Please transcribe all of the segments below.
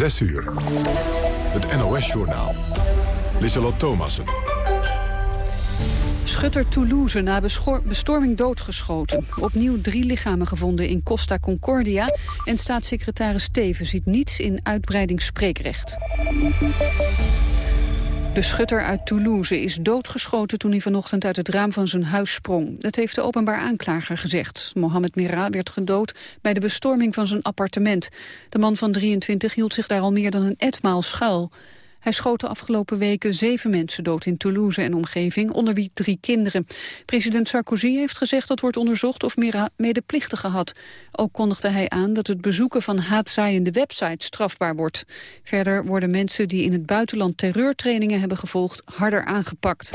6 uur. Het NOS-journaal. Lissalot Thomassen. Schutter Toulouse na bestorming doodgeschoten. Opnieuw drie lichamen gevonden in Costa Concordia. En staatssecretaris Steven ziet niets in uitbreidingsspreekrecht. De schutter uit Toulouse is doodgeschoten toen hij vanochtend uit het raam van zijn huis sprong. Dat heeft de openbaar aanklager gezegd. Mohamed Mira werd gedood bij de bestorming van zijn appartement. De man van 23 hield zich daar al meer dan een etmaal schuil. Hij schoot de afgelopen weken zeven mensen dood in Toulouse en omgeving, onder wie drie kinderen. President Sarkozy heeft gezegd dat wordt onderzocht of Mira medeplichtigen had. Ook kondigde hij aan dat het bezoeken van haatzaaiende websites strafbaar wordt. Verder worden mensen die in het buitenland terreurtrainingen hebben gevolgd harder aangepakt.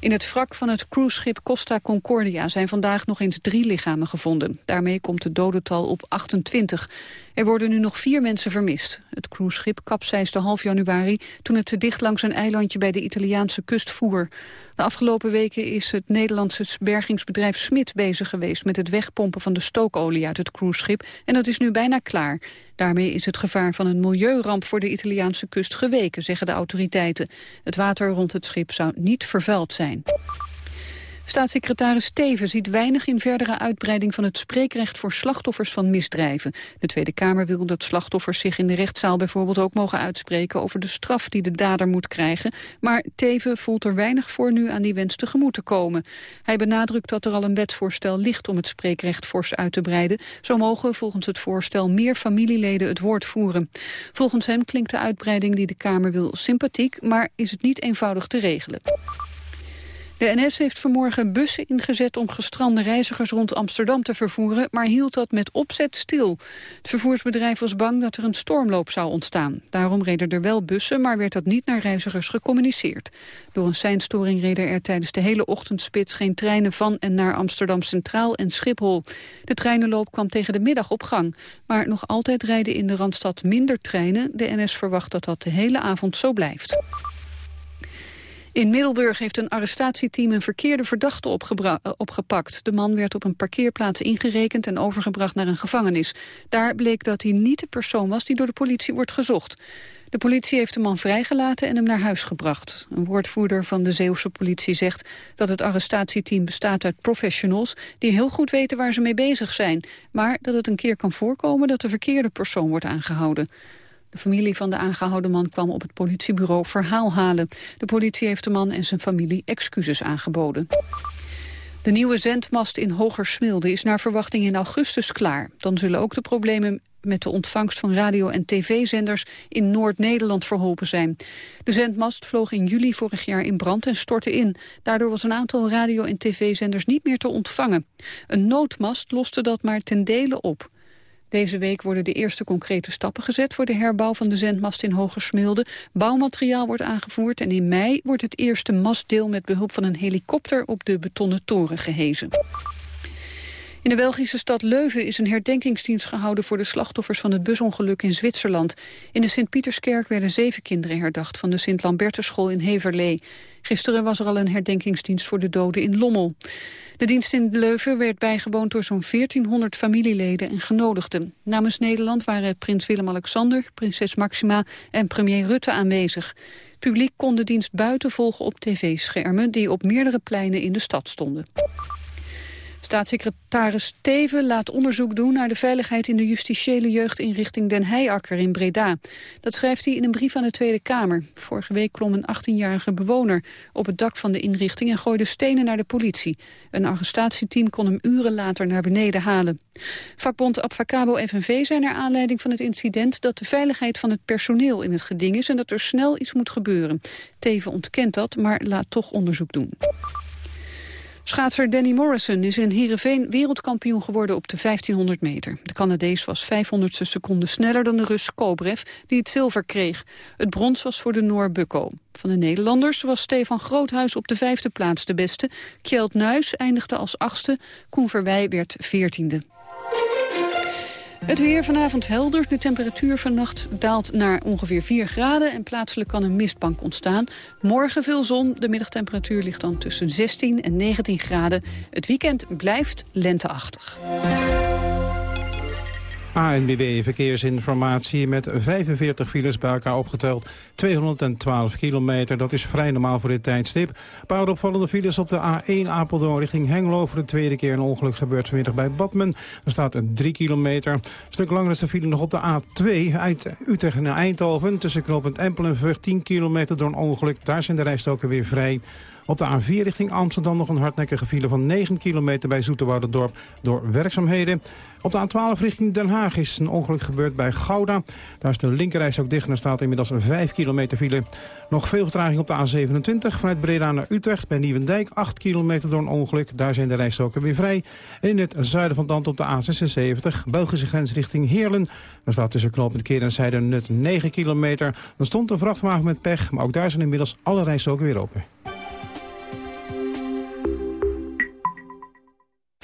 In het wrak van het cruiseschip Costa Concordia zijn vandaag nog eens drie lichamen gevonden. Daarmee komt het dodental op 28. Er worden nu nog vier mensen vermist. Het cruiseschip kapseisde half januari toen het te dicht langs een eilandje bij de Italiaanse kust voer. De afgelopen weken is het Nederlandse bergingsbedrijf Smit bezig geweest met het wegpompen van de stookolie uit het cruiseschip en dat is nu bijna klaar. Daarmee is het gevaar van een milieuramp voor de Italiaanse kust geweken, zeggen de autoriteiten. Het water rond het schip zou niet vervuild zijn. Staatssecretaris Steven ziet weinig in verdere uitbreiding van het spreekrecht voor slachtoffers van misdrijven. De Tweede Kamer wil dat slachtoffers zich in de rechtszaal bijvoorbeeld ook mogen uitspreken over de straf die de dader moet krijgen. Maar Teven voelt er weinig voor nu aan die wens tegemoet te komen. Hij benadrukt dat er al een wetsvoorstel ligt om het spreekrecht fors uit te breiden. Zo mogen volgens het voorstel meer familieleden het woord voeren. Volgens hem klinkt de uitbreiding die de Kamer wil sympathiek, maar is het niet eenvoudig te regelen. De NS heeft vanmorgen bussen ingezet om gestrande reizigers rond Amsterdam te vervoeren, maar hield dat met opzet stil. Het vervoersbedrijf was bang dat er een stormloop zou ontstaan. Daarom reden er wel bussen, maar werd dat niet naar reizigers gecommuniceerd. Door een seinstoring reden er tijdens de hele ochtendspits geen treinen van en naar Amsterdam Centraal en Schiphol. De treinenloop kwam tegen de middag op gang, maar nog altijd rijden in de Randstad minder treinen. De NS verwacht dat dat de hele avond zo blijft. In Middelburg heeft een arrestatieteam een verkeerde verdachte eh, opgepakt. De man werd op een parkeerplaats ingerekend en overgebracht naar een gevangenis. Daar bleek dat hij niet de persoon was die door de politie wordt gezocht. De politie heeft de man vrijgelaten en hem naar huis gebracht. Een woordvoerder van de Zeeuwse politie zegt dat het arrestatieteam bestaat uit professionals die heel goed weten waar ze mee bezig zijn, maar dat het een keer kan voorkomen dat de verkeerde persoon wordt aangehouden. De familie van de aangehouden man kwam op het politiebureau verhaal halen. De politie heeft de man en zijn familie excuses aangeboden. De nieuwe zendmast in Hogersmilde is naar verwachting in augustus klaar. Dan zullen ook de problemen met de ontvangst van radio- en tv-zenders in Noord-Nederland verholpen zijn. De zendmast vloog in juli vorig jaar in brand en stortte in. Daardoor was een aantal radio- en tv-zenders niet meer te ontvangen. Een noodmast loste dat maar ten dele op. Deze week worden de eerste concrete stappen gezet voor de herbouw van de zendmast in Hogersmilde. Bouwmateriaal wordt aangevoerd en in mei wordt het eerste mastdeel met behulp van een helikopter op de betonnen toren gehezen. In de Belgische stad Leuven is een herdenkingsdienst gehouden voor de slachtoffers van het busongeluk in Zwitserland. In de Sint-Pieterskerk werden zeven kinderen herdacht van de Sint-Lambertusschool in Heverlee. Gisteren was er al een herdenkingsdienst voor de doden in Lommel. De dienst in Leuven werd bijgewoond door zo'n 1400 familieleden en genodigden. Namens Nederland waren prins Willem-Alexander, prinses Maxima en premier Rutte aanwezig. Het publiek kon de dienst buiten volgen op tv-schermen die op meerdere pleinen in de stad stonden. Staatssecretaris Teven laat onderzoek doen naar de veiligheid in de justitiële jeugdinrichting Den Heijakker in Breda. Dat schrijft hij in een brief aan de Tweede Kamer. Vorige week klom een 18-jarige bewoner op het dak van de inrichting en gooide stenen naar de politie. Een arrestatieteam kon hem uren later naar beneden halen. Vakbond Abfacabo FNV zijn naar aanleiding van het incident dat de veiligheid van het personeel in het geding is en dat er snel iets moet gebeuren. Teven ontkent dat, maar laat toch onderzoek doen. Schaatser Danny Morrison is in Heerenveen wereldkampioen geworden op de 1500 meter. De Canadees was 500ste seconde sneller dan de Rus Kobrev, die het zilver kreeg. Het brons was voor de Noor Bukko. Van de Nederlanders was Stefan Groothuis op de vijfde plaats de beste. Kjeld Nuis eindigde als achtste, Koen Verwij werd veertiende. Het weer vanavond helder. De temperatuur vannacht daalt naar ongeveer 4 graden... en plaatselijk kan een mistbank ontstaan. Morgen veel zon. De middagtemperatuur ligt dan tussen 16 en 19 graden. Het weekend blijft lenteachtig. ANBW Verkeersinformatie met 45 files bij elkaar opgeteld. 212 kilometer, dat is vrij normaal voor dit tijdstip. Een paar opvallende files op de A1 Apeldoorn richting Hengelo. Voor de tweede keer een ongeluk gebeurt vanmiddag bij Badmen. Er staat een 3 kilometer. Een stuk langer is de file nog op de A2 uit Utrecht naar Eindhoven. Tussen knooppunt Empel en Vug 10 kilometer door een ongeluk. Daar zijn de rijstoken weer vrij. Op de A4 richting Amsterdam nog een hardnekkige file van 9 kilometer bij Zoeterwoudendorp door werkzaamheden. Op de A12 richting Den Haag is een ongeluk gebeurd bij Gouda. Daar is de linkerreis ook dicht en er staat inmiddels een 5 kilometer file. Nog veel vertraging op de A27 vanuit Breda naar Utrecht bij Nieuwendijk. 8 kilometer door een ongeluk, daar zijn de rijstroken weer vrij. In het zuiden van land op de A76, Belgische grens richting Heerlen. Daar staat tussen knooppunt Keer en Zijde Nut 9 kilometer. Er stond een vrachtwagen met pech, maar ook daar zijn inmiddels alle rijstroken weer open.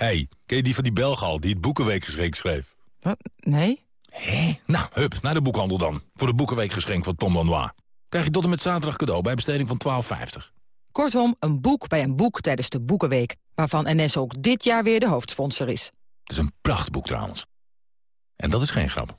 hey, ken je die van die Belgal die het Boekenweekgeschenk schreef? Wat? Nee? Hé? Nou, hup, naar de boekhandel dan. Voor de Boekenweekgeschenk van Tom Lanois. Krijg je tot en met zaterdag cadeau bij besteding van 12,50. Kortom, een boek bij een boek tijdens de Boekenweek... waarvan NS ook dit jaar weer de hoofdsponsor is. Het is een prachtboek trouwens. En dat is geen grap.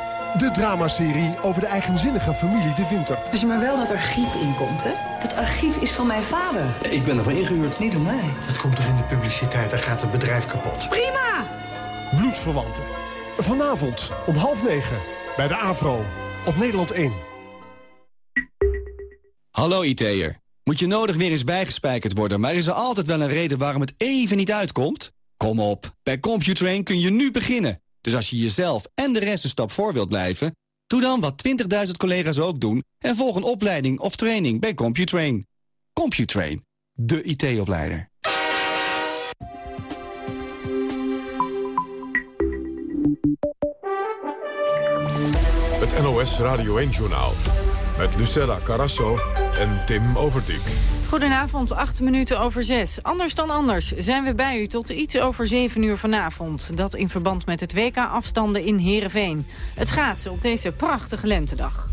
de dramaserie over de eigenzinnige familie De Winter. Als je maar wel dat archief inkomt, hè? Dat archief is van mijn vader. Ik ben ervan ingehuurd. Niet door mij. Dat komt toch in de publiciteit, dan gaat het bedrijf kapot. Prima! Bloedverwanten. Vanavond om half negen bij de AVRO op Nederland 1. Hallo IT'er. Moet je nodig weer eens bijgespijkerd worden... maar is er altijd wel een reden waarom het even niet uitkomt? Kom op, bij Computrain kun je nu beginnen. Dus als je jezelf en de rest een stap voor wilt blijven... doe dan wat 20.000 collega's ook doen... en volg een opleiding of training bij Computrain. Computrain, de IT-opleider. Het NOS Radio 1-journaal met Lucella Carasso en Tim Overdijk. Goedenavond, acht minuten over zes. Anders dan anders zijn we bij u tot iets over zeven uur vanavond. Dat in verband met het WK-afstanden in Heerenveen. Het schaatsen op deze prachtige lentedag.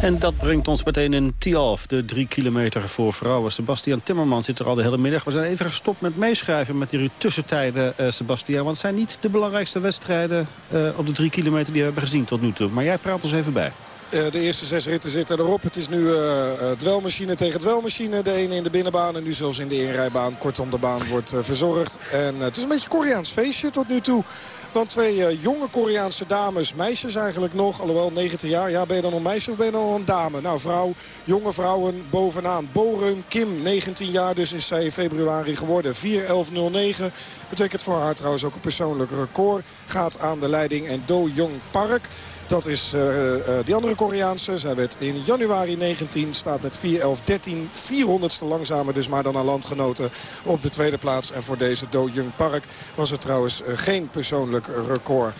En dat brengt ons meteen in Tialf, de drie kilometer voor vrouwen. Sebastian Timmerman zit er al de hele middag. We zijn even gestopt met meeschrijven met die tussentijden, uh, Sebastian. Want het zijn niet de belangrijkste wedstrijden uh, op de drie kilometer die we hebben gezien tot nu toe. Maar jij praat ons even bij. Eh, de eerste zes ritten zitten erop. Het is nu uh, dwelmachine tegen dwelmachine. De ene in de binnenbaan en nu zelfs in de inrijbaan. Kortom, de baan wordt verzorgd. En het is een beetje Koreaans feestje tot nu toe. Want twee jonge Koreaanse dames, meisjes eigenlijk nog. Alhoewel 19 jaar, ja ben je dan een meisje of ben je dan een dame? Nou vrouw, jonge vrouwen bovenaan. Boreum Kim, 19 jaar dus is zij in februari geworden. 4.11.09 betekent voor haar trouwens ook een persoonlijk record. Gaat aan de leiding en Do Jong Park. Dat is uh, uh, die andere Koreaanse. Zij werd in januari 19, staat met 4-11-13. 400ste langzamer dus maar dan haar landgenoten op de tweede plaats. En voor deze Do Jung Park was het trouwens uh, geen persoonlijk record.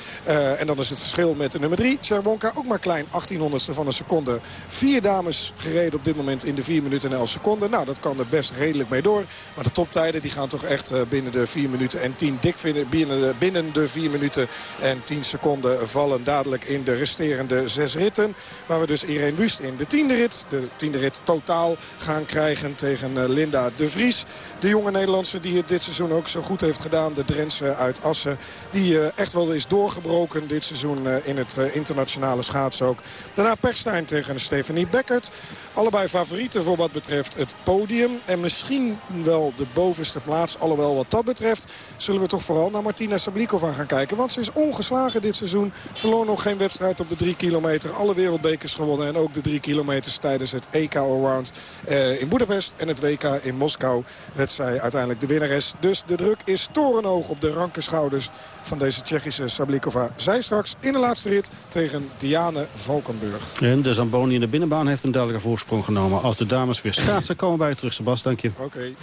en dan is het verschil met de nummer 3, Cherwonka, ook maar klein. 1800ste van een seconde. Vier dames gereden op dit moment in de 4 minuten en 11 seconden. Nou, dat kan er best redelijk mee door. Maar de toptijden die gaan toch echt binnen de 4 minuten en 10 dik vinden. Binnen binnen de 4 minuten en 10 seconden vallen dadelijk in de resterende zes ritten. Waar we dus Irene Wust in de tiende rit, de tiende rit totaal gaan krijgen tegen Linda de Vries. De jonge Nederlandse die het dit seizoen ook zo goed heeft gedaan. De Drentse uit Assen. Die echt wel is doorgebroken dit seizoen in het internationale schaats ook. Daarna Pechstein tegen Stephanie Beckert. Allebei favorieten voor wat betreft het podium. En misschien wel de bovenste plaats. Alhoewel wat dat betreft zullen we toch vooral naar Martina Sablikova gaan kijken. Want ze is ongeslagen dit seizoen. Verloor nog geen wedstrijd op de drie kilometer. Alle wereldbekers gewonnen. En ook de drie kilometers tijdens het EK Allround eh, in Budapest. En het WK in Moskou werd zij uiteindelijk de winnares. Dus de druk is torenhoog op de ranke schouders van deze Tsjechische Sablikova. Zij straks in de laatste rit tegen Diane Valkenburg. En de Zamboni in de binnenbaan heeft een duidelijke voorsprong genomen. Als de dames weer schaatsen komen bij je terug. Sebas, dank je. Oké.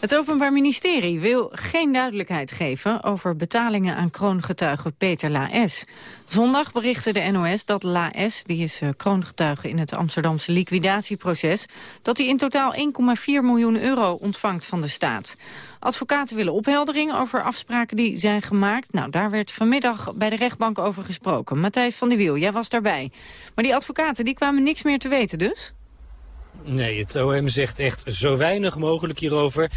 Het Openbaar Ministerie wil geen duidelijkheid geven over betalingen aan kroongetuige Peter Laes. Zondag berichtte de NOS dat Laes, die is eh, kroongetuige in het Amsterdamse liquidatieproces, dat hij in totaal 1,4 miljoen euro ontvangt van de staat. Advocaten willen opheldering over afspraken die zijn gemaakt. Nou, daar werd vanmiddag bij de rechtbank over gesproken. Matthijs van der Wiel, jij was daarbij. Maar die advocaten die kwamen niks meer te weten dus? Nee, het OM zegt echt zo weinig mogelijk hierover.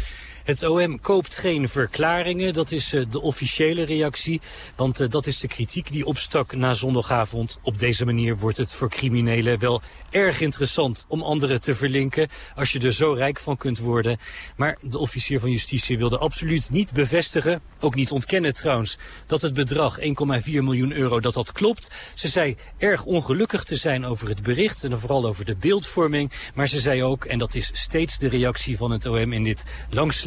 Het OM koopt geen verklaringen, dat is uh, de officiële reactie. Want uh, dat is de kritiek die opstak na zondagavond. Op deze manier wordt het voor criminelen wel erg interessant om anderen te verlinken. Als je er zo rijk van kunt worden. Maar de officier van justitie wilde absoluut niet bevestigen, ook niet ontkennen trouwens, dat het bedrag 1,4 miljoen euro, dat dat klopt. Ze zei erg ongelukkig te zijn over het bericht en vooral over de beeldvorming. Maar ze zei ook, en dat is steeds de reactie van het OM in dit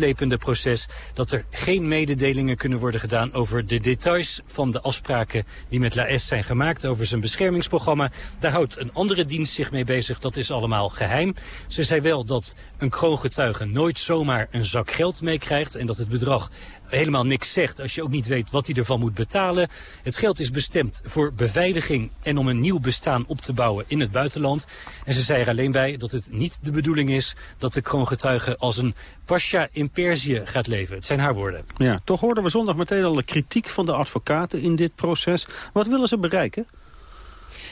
langslepende proces... dat er geen mededelingen kunnen worden gedaan over de details van de afspraken die met Laes zijn gemaakt over zijn beschermingsprogramma. Daar houdt een andere dienst zich mee bezig, dat is allemaal geheim. Ze zei wel dat een kroongetuige nooit zomaar een zak geld meekrijgt en dat het bedrag helemaal niks zegt als je ook niet weet wat hij ervan moet betalen. Het geld is bestemd voor beveiliging en om een nieuw bestaan op te bouwen in het buitenland. En ze zei er alleen bij dat het niet de bedoeling is dat de kroongetuige als een pasha in Perzië gaat leven. Het zijn haar woorden. Ja, toch hoorden we zondag meteen al de kritiek van de advocaten in dit proces. Wat willen ze bereiken?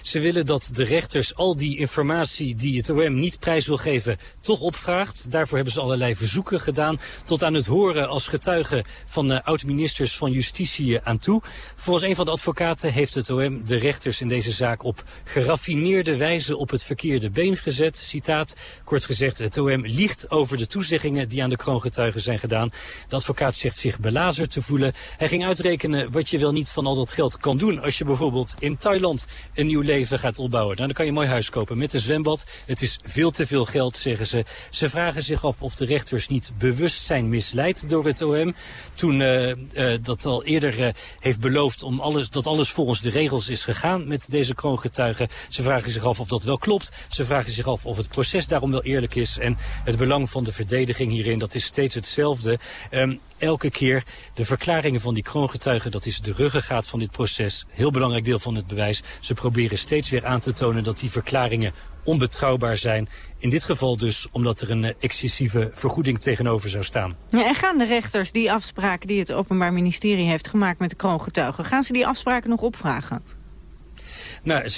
Ze willen dat de rechters al die informatie die het OM niet prijs wil geven, toch opvraagt. Daarvoor hebben ze allerlei verzoeken gedaan. Tot aan het horen als getuige van de oud-ministers van Justitie aan toe. Volgens een van de advocaten heeft het OM de rechters in deze zaak op geraffineerde wijze op het verkeerde been gezet. Citaat, kort gezegd, het OM liegt over de toezeggingen die aan de kroongetuigen zijn gedaan. De advocaat zegt zich belazerd te voelen. Hij ging uitrekenen wat je wel niet van al dat geld kan doen als je bijvoorbeeld in Thailand een nieuw gaat opbouwen. Nou, dan kan je mooi huis kopen met een zwembad. Het is veel te veel geld, zeggen ze. Ze vragen zich af of de rechters niet bewust zijn misleid door het OM. Toen uh, uh, dat al eerder uh, heeft beloofd om alles, dat alles volgens de regels is gegaan met deze kroongetuigen. Ze vragen zich af of dat wel klopt. Ze vragen zich af of het proces daarom wel eerlijk is. En het belang van de verdediging hierin, dat is steeds hetzelfde. Um, elke keer de verklaringen van die kroongetuigen, dat is de ruggengraat van dit proces. Heel belangrijk deel van het bewijs. Ze proberen steeds weer aan te tonen dat die verklaringen onbetrouwbaar zijn. In dit geval dus omdat er een eh, excessieve vergoeding tegenover zou staan. Ja, en gaan de rechters die afspraken die het Openbaar Ministerie heeft gemaakt met de kroongetuigen... gaan ze die afspraken nog opvragen? Nou,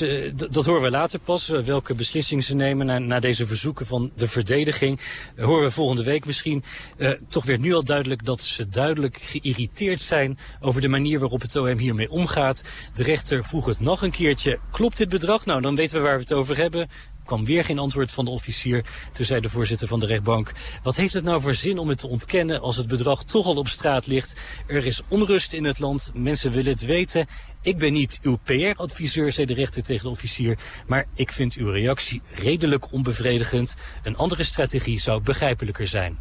dat horen we later pas. Eh, welke beslissing ze nemen na, deze verzoeken van de verdediging. Uh, horen we volgende week misschien. Uh, toch werd nu al duidelijk dat ze duidelijk geïrriteerd zijn over de manier waarop het OM hiermee omgaat. De rechter vroeg het nog een keertje. Klopt dit bedrag? Nou, dan weten we waar we het over hebben kwam weer geen antwoord van de officier. Toen zei de voorzitter van de rechtbank... wat heeft het nou voor zin om het te ontkennen als het bedrag toch al op straat ligt? Er is onrust in het land, mensen willen het weten. Ik ben niet uw PR-adviseur, zei de rechter tegen de officier... maar ik vind uw reactie redelijk onbevredigend. Een andere strategie zou begrijpelijker zijn.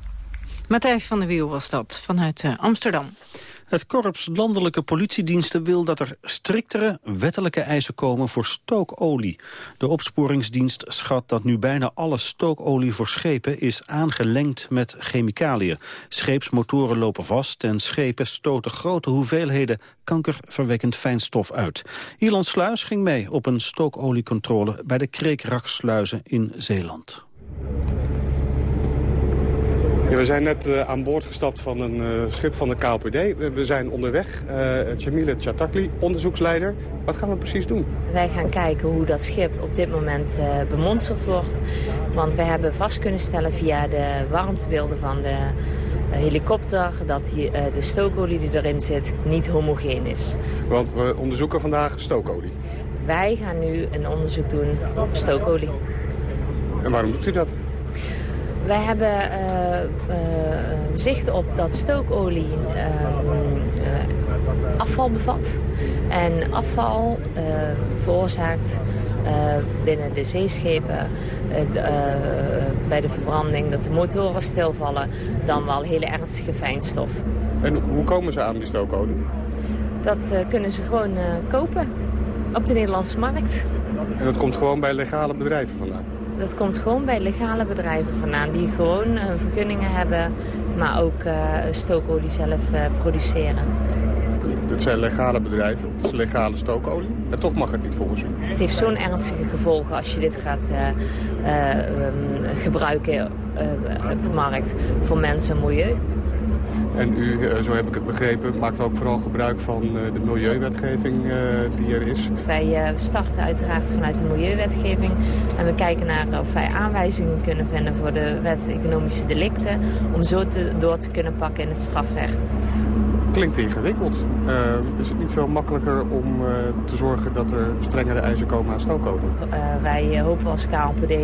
Matthijs van der Wiel was dat, vanuit uh, Amsterdam. Het Korps Landelijke Politiediensten wil dat er striktere wettelijke eisen komen voor stookolie. De opsporingsdienst schat dat nu bijna alle stookolie voor schepen is aangelengd met chemicaliën. Scheepsmotoren lopen vast en schepen stoten grote hoeveelheden kankerverwekkend fijnstof uit. Ierland Sluis ging mee op een stookoliecontrole bij de Kreekraksluizen in Zeeland. We zijn net uh, aan boord gestapt van een uh, schip van de KLPD. We, we zijn onderweg. Uh, Jamile Chatakli, onderzoeksleider. Wat gaan we precies doen? Wij gaan kijken hoe dat schip op dit moment bemonsterd wordt. Want wij hebben vast kunnen stellen via de warmtebeelden van de helikopter... dat die, de stookolie die erin zit niet homogeen is. Want we onderzoeken vandaag stookolie. Wij gaan nu een onderzoek doen op stookolie. En waarom doet u dat? Wij hebben uh, uh, zicht op dat stookolie uh, afval bevat. En afval veroorzaakt binnen de zeeschepen bij de verbranding dat de motoren stilvallen. Dan wel hele ernstige fijnstof. En hoe komen ze aan die stookolie? Dat kunnen ze gewoon kopen op de Nederlandse markt. En dat komt gewoon bij legale bedrijven vandaan? Dat komt gewoon bij legale bedrijven vandaan die gewoon uh, vergunningen hebben, maar ook uh, stookolie zelf uh, produceren. Dit zijn legale bedrijven, het is legale stookolie en toch mag het niet volgens u? Het heeft zo'n ernstige gevolgen als je dit gaat um, gebruiken op de markt voor mensen en milieu. En u, eh, zo heb ik het begrepen, maakt ook vooral gebruik van eh, de milieuwetgeving eh, die er is. Wij starten uiteraard vanuit de milieuwetgeving. En we kijken naar of wij aanwijzingen kunnen vinden voor de wet economische delicten. Om zo te, door te kunnen pakken in het strafrecht klinkt ingewikkeld. Uh, is het niet zo makkelijker om uh, te zorgen dat er strengere eisen komen aan stookolie? Uh, wij hopen als KLPD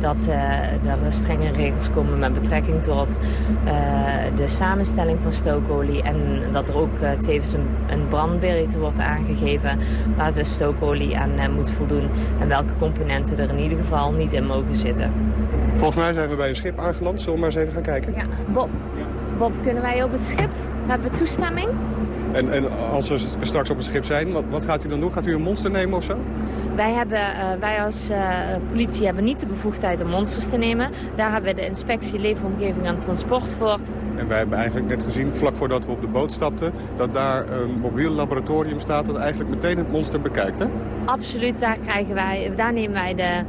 dat er strenge regels komen met betrekking tot de samenstelling van stookolie. En dat er ook tevens een, een wordt aangegeven waar de stookolie aan moet voldoen. En welke componenten er in ieder geval niet in mogen zitten. Volgens mij zijn we bij een schip aangeland. Zullen we maar eens even gaan kijken? Ja, Bob. Bob, kunnen wij op het schip? Hebben we toestemming? En, en als we straks op het schip zijn, wat, wat, gaat u dan doen? Gaat u een monster nemen of zo? Wij, hebben, uh, wij als uh, politie hebben niet de bevoegdheid om monsters te nemen. Daar hebben we de inspectie Leefomgeving en Transport voor. En wij hebben eigenlijk net gezien, vlak voordat we op de boot stapten... dat daar een mobiel laboratorium staat dat eigenlijk meteen het monster bekijkt, hè? Absoluut, daar, krijgen wij, daar nemen wij de,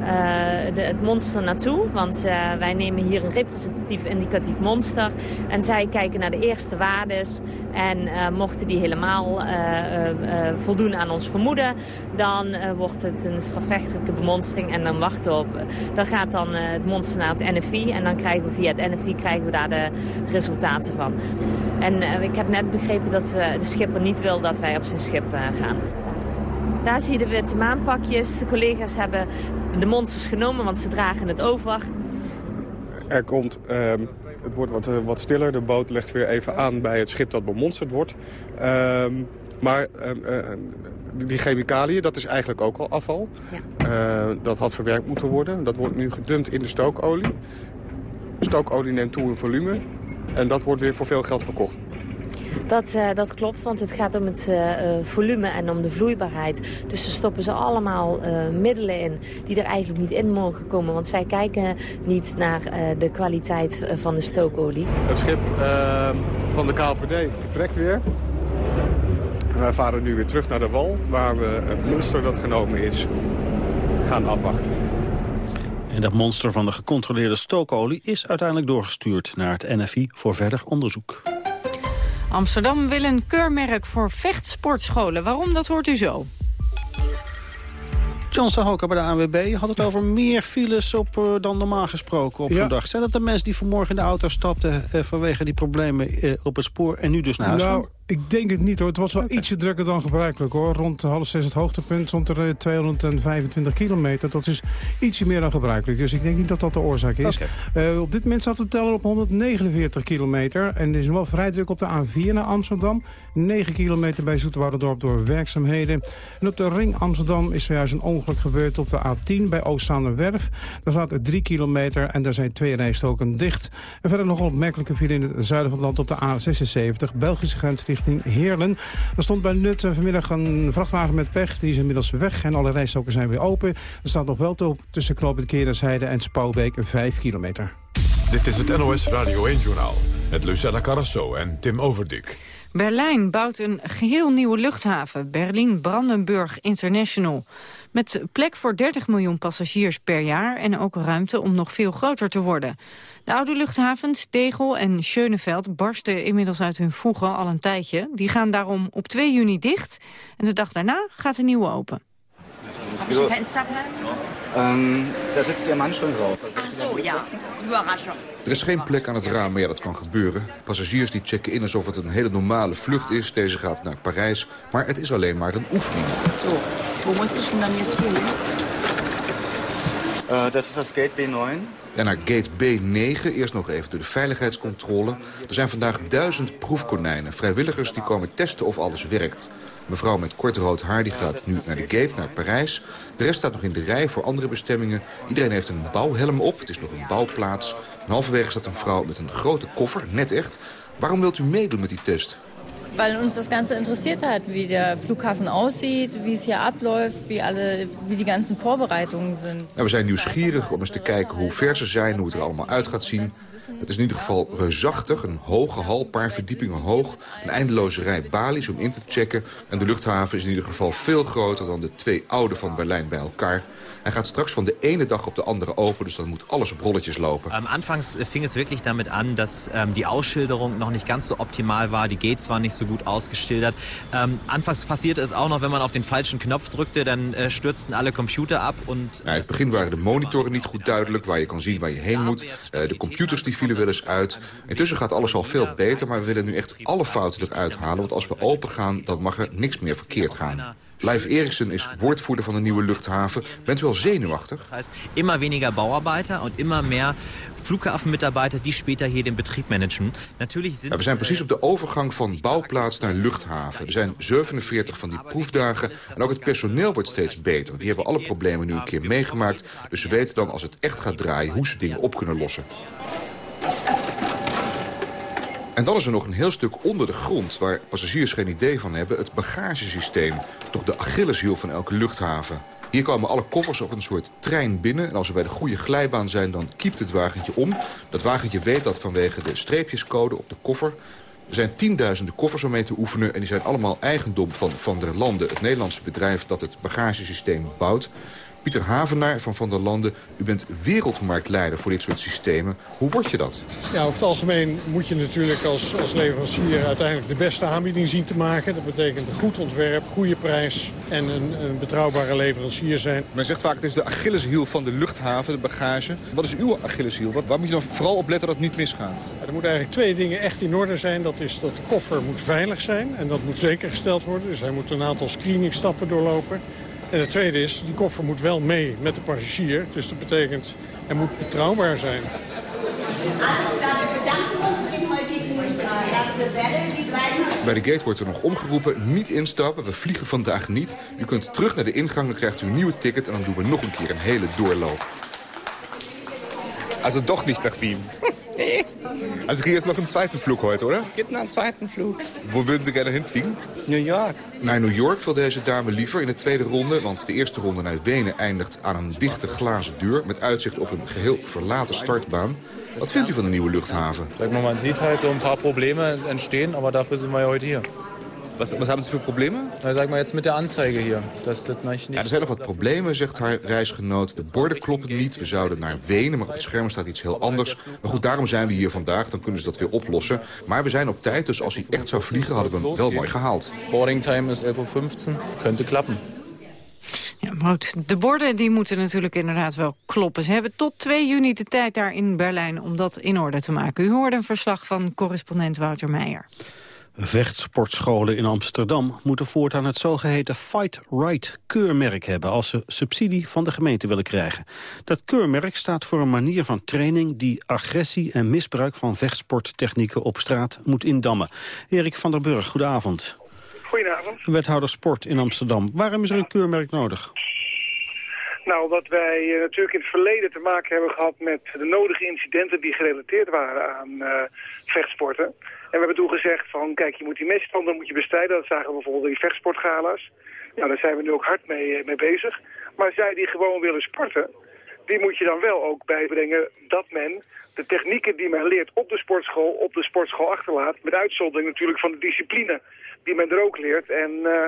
uh, de, het monster naartoe. Want uh, wij nemen hier een representatief indicatief monster. En zij kijken naar de eerste waardes. En uh, mochten die helemaal voldoen aan ons vermoeden... dan wordt het een strafrechtelijke bemonstering. En dan wachten we op... dan gaat dan het monster naar het NFI. En dan krijgen we via het NFI krijgen we daar de resultaten van. En ik heb net begrepen dat we, de schipper niet wil dat wij op zijn schip gaan. Daar zie je de witte maanpakjes. De collega's hebben de monsters genomen, want ze dragen het over. Er komt, uh, het wordt wat, uh, wat stiller. De boot legt weer even aan bij het schip dat bemonsterd wordt. Uh, maar uh, die chemicaliën, dat is eigenlijk ook al afval. Ja. dat had verwerkt moeten worden. Dat wordt nu gedumpt in de stookolie. Stookolie neemt toe in volume. En dat wordt weer voor veel geld verkocht. Dat, uh, dat klopt, want het gaat om het uh, volume en om de vloeibaarheid. Dus ze stoppen ze allemaal uh, middelen in die er eigenlijk niet in mogen komen. Want zij kijken niet naar de kwaliteit van de stookolie. Het schip ehm, van de KLPD vertrekt weer. Wij varen nu weer terug naar de wal, waar we het monster dat genomen is gaan afwachten. En dat monster van de gecontroleerde stookolie is uiteindelijk doorgestuurd naar het NFI voor verder onderzoek. Amsterdam wil een keurmerk voor vechtsportscholen. Waarom, dat hoort u zo. John Sahoka bij de ANWB had het over meer files op, uh, dan normaal gesproken op ja. dag. Zijn dat de mensen die vanmorgen in de auto stapten... Uh, vanwege die problemen uh, op het spoor en nu dus naar huis nou, gaan? Ik denk het niet hoor. Het was wel okay. ietsje drukker dan gebruikelijk hoor. Rond half zes het hoogtepunt stond er 225 kilometer. Dat is ietsje meer dan gebruikelijk. Dus ik denk niet dat dat de oorzaak is. Okay. Uh, op dit moment staat de teller op 149 kilometer. En er is wel vrij druk op de A4 naar Amsterdam. 9 kilometer bij Zoeterwoudendorp door werkzaamheden. En op de ring Amsterdam is zojuist een ongeluk gebeurd op de A10 bij Oostzaanerwerf. Daar staat 3 kilometer en daar zijn twee rijstoken dicht. En verder nog een opmerkelijke file in het zuiden van het land op de A76. Belgische grens richting Heerlen. Er stond bij Nut vanmiddag een vrachtwagen met pech. Die is inmiddels weg en alle rijstoken zijn weer open. Er staat nog wel op tussen Knoopend Kerenzijde en Spouwbeek 5 kilometer. Dit is het NOS Radio 1-journaal met Lucella Carrasso en Tim Overdik. Berlijn bouwt een geheel nieuwe luchthaven, Berlin-Brandenburg International. Met plek voor 30 miljoen passagiers per jaar en ook ruimte om nog veel groter te worden. De oude luchthavens Tegel en Schöneveld barsten inmiddels uit hun voegen al een tijdje. Die gaan daarom op 2 juni dicht en de dag daarna gaat de nieuwe open. Habe ich einen Fensterplatz? Ähm, da sitzt Ihr Mann schon drauf. Ach so, ja. Überraschung. Er is geen plek aan het raam, maar ja, dat kan gebeuren. Passagiers die checken in alsof het een hele normale vlucht is. Deze gaat naar Parijs, maar het is alleen maar een oefening. So, wo muss ich denn jetzt hin? Äh, das ist das Gate B9. En naar gate B9, eerst nog even door de veiligheidscontrole. Er zijn vandaag duizend proefkonijnen. Vrijwilligers die komen testen of alles werkt. Mevrouw met kort rood haar die gaat nu naar de gate, naar Parijs. De rest staat nog in de rij voor andere bestemmingen. Iedereen heeft een bouwhelm op. Het is nog een bouwplaats. Halverwege staat een vrouw met een grote koffer, net echt. Waarom wilt u meedoen met die test? Weil uns das Ganze interessiert hat, wie der Flughafen aussieht, wie es hier abläuft, wie, alle, wie die ganzen Vorbereitungen sind. we zijn nieuwsgierig om eens te kijken hoe ver ze zijn, hoe het er allemaal uit gaat zien. Het is in ieder geval reusachtig, een hoge hal, een paar verdiepingen hoog. Een eindeloze rij balies om in te checken. En de luchthaven is in ieder geval veel groter dan de twee oude van Berlijn bij elkaar. Hij gaat straks van de ene dag op de andere open, dus dan moet alles op rolletjes lopen. Um, anfangs fing es wirklich damit an, dass um, die Ausschilderung noch nicht ganz so optimal war. Die Gates waren nicht so gut ausgeschildert. Um, anfangs passierte es auch noch, wenn man auf den falschen Knopf drückte, dann uh, stürzten alle Computer ab. Und, ja, in het begin waren de monitoren niet goed duidelijk, waar je kan zien waar je heen moet. Uh, de computers die vielen wel eens uit. Intussen gaat alles al veel beter, maar we willen nu echt alle fouten eruit halen. Want als we open gaan, dan mag er niks meer verkeerd gaan. Leif Eriksen is woordvoerder van de nieuwe luchthaven. Bent u al zenuwachtig? Heißt, immer weniger Bauarbeiter und immer mehr Flughafenmitarbeiter die später hier den Betrieb managen. Natürlich sind ja, we zijn precies op de overgang van bouwplaats naar luchthaven. Er zijn 47 van die proefdagen en ook het personeel wordt steeds beter. Die hebben alle problemen nu een keer meegemaakt. Dus ze weten dan als het echt gaat draaien hoe ze dingen op kunnen lossen. En dan is er nog een heel stuk onder de grond... waar passagiers geen idee van hebben, het bagagesysteem. Toch de Achilleshiel van elke luchthaven. Hier komen alle koffers op een soort trein binnen. En als we bij de goede glijbaan zijn, dan kiept het wagentje om. Dat wagentje weet dat vanwege de streepjescode op de koffer. Er zijn tienduizenden koffers om mee te oefenen... en die zijn allemaal eigendom van Van der Landen... het Nederlandse bedrijf dat het bagagesysteem bouwt. Pieter Havenaar van Van der Landen, u bent wereldmarktleider voor dit soort systemen. Hoe word je dat? Ja, over het algemeen moet je natuurlijk als, als leverancier uiteindelijk de beste aanbieding zien te maken. Dat betekent een goed ontwerp, goede prijs en een, een betrouwbare leverancier zijn. Men zegt vaak het is de Achilleshiel van de luchthaven, de bagage. Wat is uw Achilleshiel? Wat, waar moet je dan vooral op letten dat het niet misgaat? Ja, er moeten eigenlijk twee dingen echt in orde zijn. Dat is dat de koffer moet veilig zijn en dat moet zeker gesteld worden. Dus hij moet een aantal screeningstappen doorlopen. En het tweede is, die koffer moet wel mee met de passagier. Dus dat betekent, hij moet betrouwbaar zijn. Bij de gate wordt er nog omgeroepen, niet instappen, we vliegen vandaag niet. U kunt terug naar de ingang, dan krijgt u een nieuwe ticket... en dan doen we nog een keer een hele doorloop. Also doch nicht nach Wien. Nee. Also kriegen jetzt noch einen zweiten Flug heute, oder? Es gibt noch einen zweiten Flug. Wo würden Sie gerne hinfliegen? New York. Naar New York wil deze dame liever in de tweede ronde... want de eerste ronde naar Wenen eindigt aan een dichte glazen deur... met uitzicht op een geheel verlaten startbaan. Wat vindt u van de nieuwe luchthaven? Mal, man halt so ein paar Probleme entstehen, aber dafür sind wir ja heute hier. Was, was hebben ze voor problemen? Na, sag mal jetzt mit der Anzeige hier. Das, das nicht ja, er zijn nog wat problemen, zegt haar reisgenoot. De borden kloppen niet. We zouden naar Wenen, maar op het scherm staat iets heel anders. Maar goed, daarom zijn we hier vandaag. Dan kunnen ze dat weer oplossen. Maar we zijn op tijd, dus als hij echt zou vliegen... hadden we hem wel mooi gehaald. Boarding time is 11.15 uur. Könnte klappen. Ja, maar de borden die moeten natuurlijk inderdaad wel kloppen. Ze hebben tot 2 juni de tijd daar in Berlijn om dat in orde te maken. U hoorde een verslag van correspondent Wouter Meijer. Vechtsportscholen in Amsterdam moeten voortaan het zogeheten Fight Right keurmerk hebben als ze subsidie van de gemeente willen krijgen. Dat keurmerk staat voor een manier van training die agressie en misbruik van vechtsporttechnieken op straat moet indammen. Erik van der Burg, goedenavond. Goedenavond. Wethouder Sport in Amsterdam. Waarom is er een keurmerk nodig? Nou, omdat wij uh, natuurlijk in het verleden te maken hebben gehad met de nodige incidenten die gerelateerd waren aan uh, vechtsporten. En we hebben toen gezegd van, kijk, je moet die misstanden moet je bestrijden. Dat zagen we bijvoorbeeld in die vechtsportgala's. Nou, daar zijn we nu ook hard mee, mee bezig. Maar zij die gewoon willen sporten, die moet je dan wel ook bijbrengen dat men de technieken die men leert op de sportschool, op de sportschool achterlaat. Met uitzondering natuurlijk van de discipline die men er ook leert. En uh,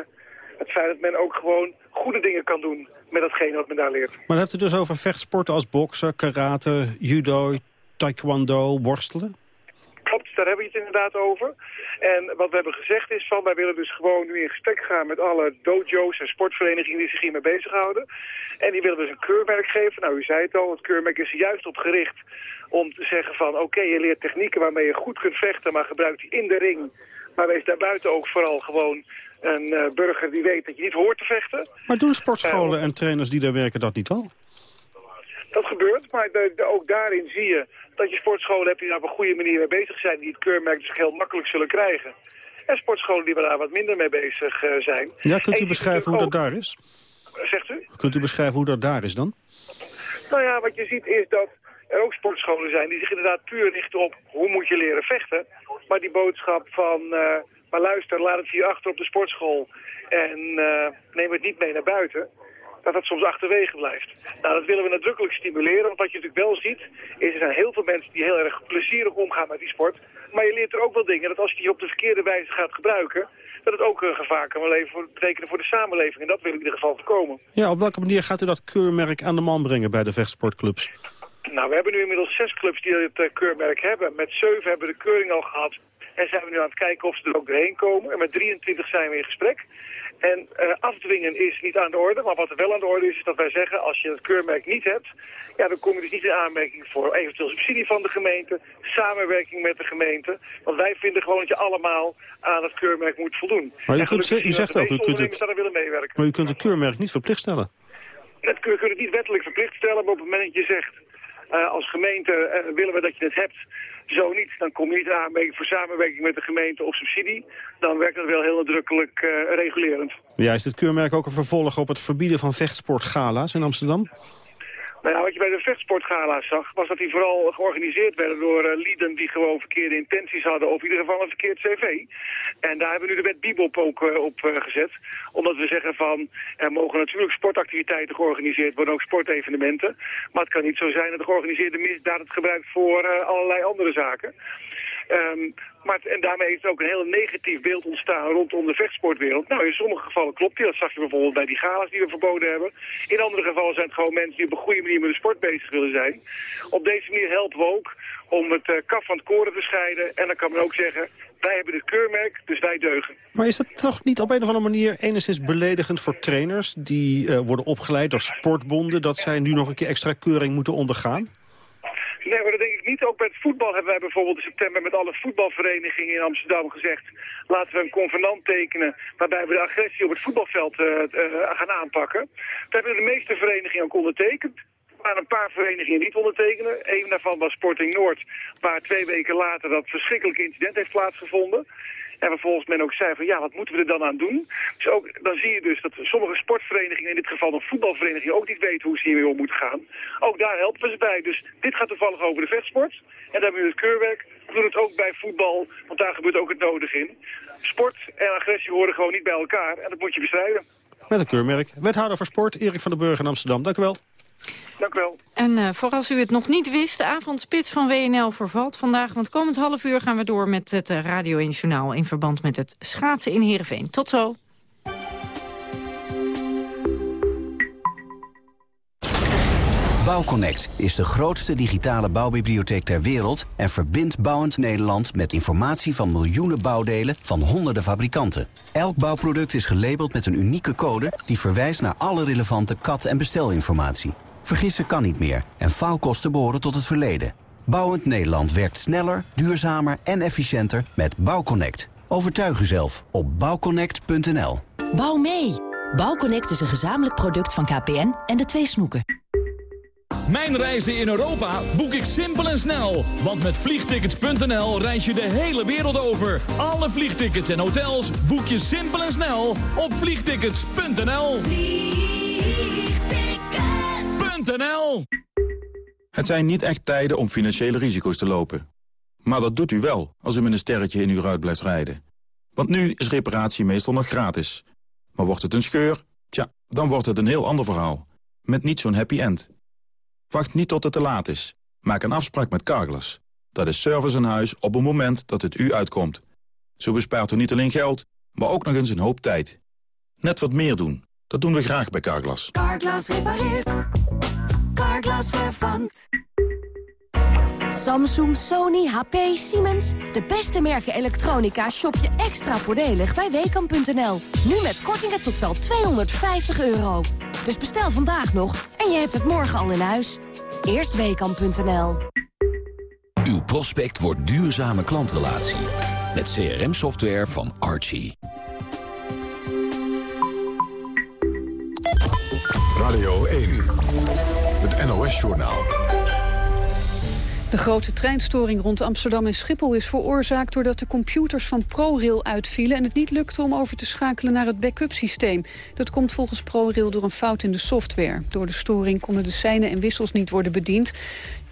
het feit dat men ook gewoon goede dingen kan doen met datgene wat men daar leert. Maar dan hebt u dus over vechtsporten als boksen, karate, judo, taekwondo, worstelen? Klopt, daar hebben we het inderdaad over. En wat we hebben gezegd is van, wij willen dus gewoon nu in gesprek gaan met alle dojo's en sportverenigingen die zich hiermee bezighouden. En die willen dus een keurmerk geven. Nou, u zei het al, het keurmerk is juist op gericht om te zeggen van, oké, je leert technieken waarmee je goed kunt vechten, maar gebruik die in de ring. Maar wees daarbuiten ook vooral gewoon een uh, burger die weet dat je niet hoort te vechten. Maar doen sportscholen en trainers die daar werken dat niet al? Dat gebeurt, maar de, de, ook daarin zie je dat je sportscholen hebt die daar op een goede manier mee bezig zijn... die het keurmerk dus heel makkelijk zullen krijgen. En sportscholen die daar wat minder mee bezig uh, zijn. Ja, kunt u beschrijven hoe dat daar is? Zegt u? Kunt u beschrijven hoe dat daar is dan? Nou ja, wat je ziet is dat er ook sportscholen zijn die zich inderdaad puur richten op hoe moet je leren vechten. Maar die boodschap van, uh, maar luister, laat het hier achter op de sportschool en uh, neem het niet mee naar buiten dat dat soms achterwege blijft. Nou, dat willen we nadrukkelijk stimuleren, want wat je natuurlijk wel ziet, is er zijn heel veel mensen die heel erg plezierig omgaan met die sport. Maar je leert er ook wel dingen dat als je die op de verkeerde wijze gaat gebruiken, dat het ook een gevaar kan betekenen voor de samenleving. En dat wil ik in ieder geval voorkomen. Ja, op welke manier gaat u dat keurmerk aan de man brengen bij de vechtsportclubs? Nou, we hebben nu inmiddels zes clubs die het uh, keurmerk hebben. Met zeven hebben we de keuring al gehad. En zijn we nu aan het kijken of ze er ook doorheen komen. En met 23 zijn we in gesprek. En uh, afdwingen is niet aan de orde, maar wat er wel aan de orde is, is dat wij zeggen, als je het keurmerk niet hebt, ja, dan kom je dus niet in aanmerking voor eventueel subsidie van de gemeente, samenwerking met de gemeente. Want wij vinden gewoon dat je allemaal aan het keurmerk moet voldoen. Maar je kunt, u zegt ook, u kunt, het, willen meewerken. maar u kunt het keurmerk niet verplicht stellen. Dat kun je het niet wettelijk verplicht stellen, maar op het moment dat je zegt, uh, als gemeente uh, willen we dat je het hebt, zo niet, dan kom je niet aan voor samenwerking met de gemeente of subsidie. Dan werkt dat wel heel nadrukkelijk uh, regulerend. Ja, is dit keurmerk ook een vervolg op het verbieden van vechtsportgala's in Amsterdam? Nou ja, wat je bij de vechtsportgala's zag, was dat die vooral georganiseerd werden door uh, lieden die gewoon verkeerde intenties hadden, of in ieder geval een verkeerd cv. En daar hebben we nu de wet Bibop ook uh, op uh, gezet. Omdat we zeggen van, er mogen natuurlijk sportactiviteiten georganiseerd worden, ook sportevenementen. Maar het kan niet zo zijn dat de georganiseerde misdaad het gebruikt voor allerlei andere zaken. Um, maar, en daarmee is ook een heel negatief beeld ontstaan rondom de vechtsportwereld. Nou, in sommige gevallen klopt die. Dat zag je bijvoorbeeld bij die galas die we verboden hebben. In andere gevallen zijn het gewoon mensen die op een goede manier met de sport bezig willen zijn. Op deze manier helpen we ook om het uh, kaf van het koren te scheiden. En dan kan men ook zeggen, wij hebben het keurmerk, dus wij deugen. Maar is dat toch niet op een of andere manier enigszins beledigend voor trainers... die uh, worden opgeleid door sportbonden... dat zij nu nog een keer extra keuring moeten ondergaan? Nee, maar dat denk ik niet. Ook bij het voetbal hebben wij bijvoorbeeld in september met alle voetbalverenigingen in Amsterdam gezegd... laten we een convenant tekenen waarbij we de agressie op het voetbalveld uh, uh, gaan aanpakken. Dat hebben de meeste verenigingen ook ondertekend. Waren een paar verenigingen niet ondertekenen. Een daarvan was Sporting Noord, waar twee weken later dat verschrikkelijke incident heeft plaatsgevonden. En vervolgens men ook zei van ja, wat moeten we er dan aan doen? Dus ook, dan zie je dus dat sommige sportverenigingen, in dit geval een voetbalvereniging, ook niet weten hoe ze hiermee om moeten gaan. Ook daar helpen we ze bij. Dus dit gaat toevallig over de vechtsport. En dan hebben we het keurwerk. We doen het ook bij voetbal, want daar gebeurt ook het nodig in. Sport en agressie horen gewoon niet bij elkaar en dat moet je bestrijden. Met een keurmerk. Wethouder voor Sport, Erik van den Burg in Amsterdam. Dank u wel. Dank u wel. En uh, voor als u het nog niet wist, de avondspits van WNL vervalt vandaag. Want komend half uur gaan we door met het uh, Radio 1 Journaal... in verband met het schaatsen in Heerenveen. Tot zo. Bouwconnect is de grootste digitale bouwbibliotheek ter wereld... en verbindt bouwend Nederland met informatie van miljoenen bouwdelen van honderden fabrikanten. Elk bouwproduct is gelabeld met een unieke code... die verwijst naar alle relevante kat- en bestelinformatie. Vergissen kan niet meer en faalkosten behoren tot het verleden. Bouwend Nederland werkt sneller, duurzamer en efficiënter met Bouwconnect. Overtuig uzelf op bouwconnect.nl. Bouw mee! Bouwconnect is een gezamenlijk product van KPN en de twee snoeken. Mijn reizen in Europa boek ik simpel en snel. Want met vliegtickets.nl reis je de hele wereld over. Alle vliegtickets en hotels boek je simpel en snel op vliegtickets.nl. Het zijn niet echt tijden om financiële risico's te lopen. Maar dat doet u wel als u met een sterretje in uw ruit blijft rijden. Want nu is reparatie meestal nog gratis. Maar wordt het een scheur? Tja, dan wordt het een heel ander verhaal. Met niet zo'n happy end. Wacht niet tot het te laat is. Maak een afspraak met Carglass. Dat is service aan huis op het moment dat het u uitkomt. Zo bespaart u niet alleen geld, maar ook nog eens een hoop tijd. Net wat meer doen. Dat doen we graag bij Carglass. Carglass repareert. Carglass vervangt. Samsung, Sony, HP, Siemens. De beste merken elektronica shop je extra voordelig bij Weekamp.nl. Nu met kortingen tot wel 250 euro. Dus bestel vandaag nog en je hebt het morgen al in huis. Eerst Weekamp.nl. Uw prospect wordt duurzame klantrelatie. Met CRM-software van Archie. Radio 1. Het NOS-journaal. De grote treinstoring rond Amsterdam en Schiphol is veroorzaakt... doordat de computers van ProRail uitvielen... en het niet lukte om over te schakelen naar het backup systeem. Dat komt volgens ProRail door een fout in de software. Door de storing konden de seinen en wissels niet worden bediend.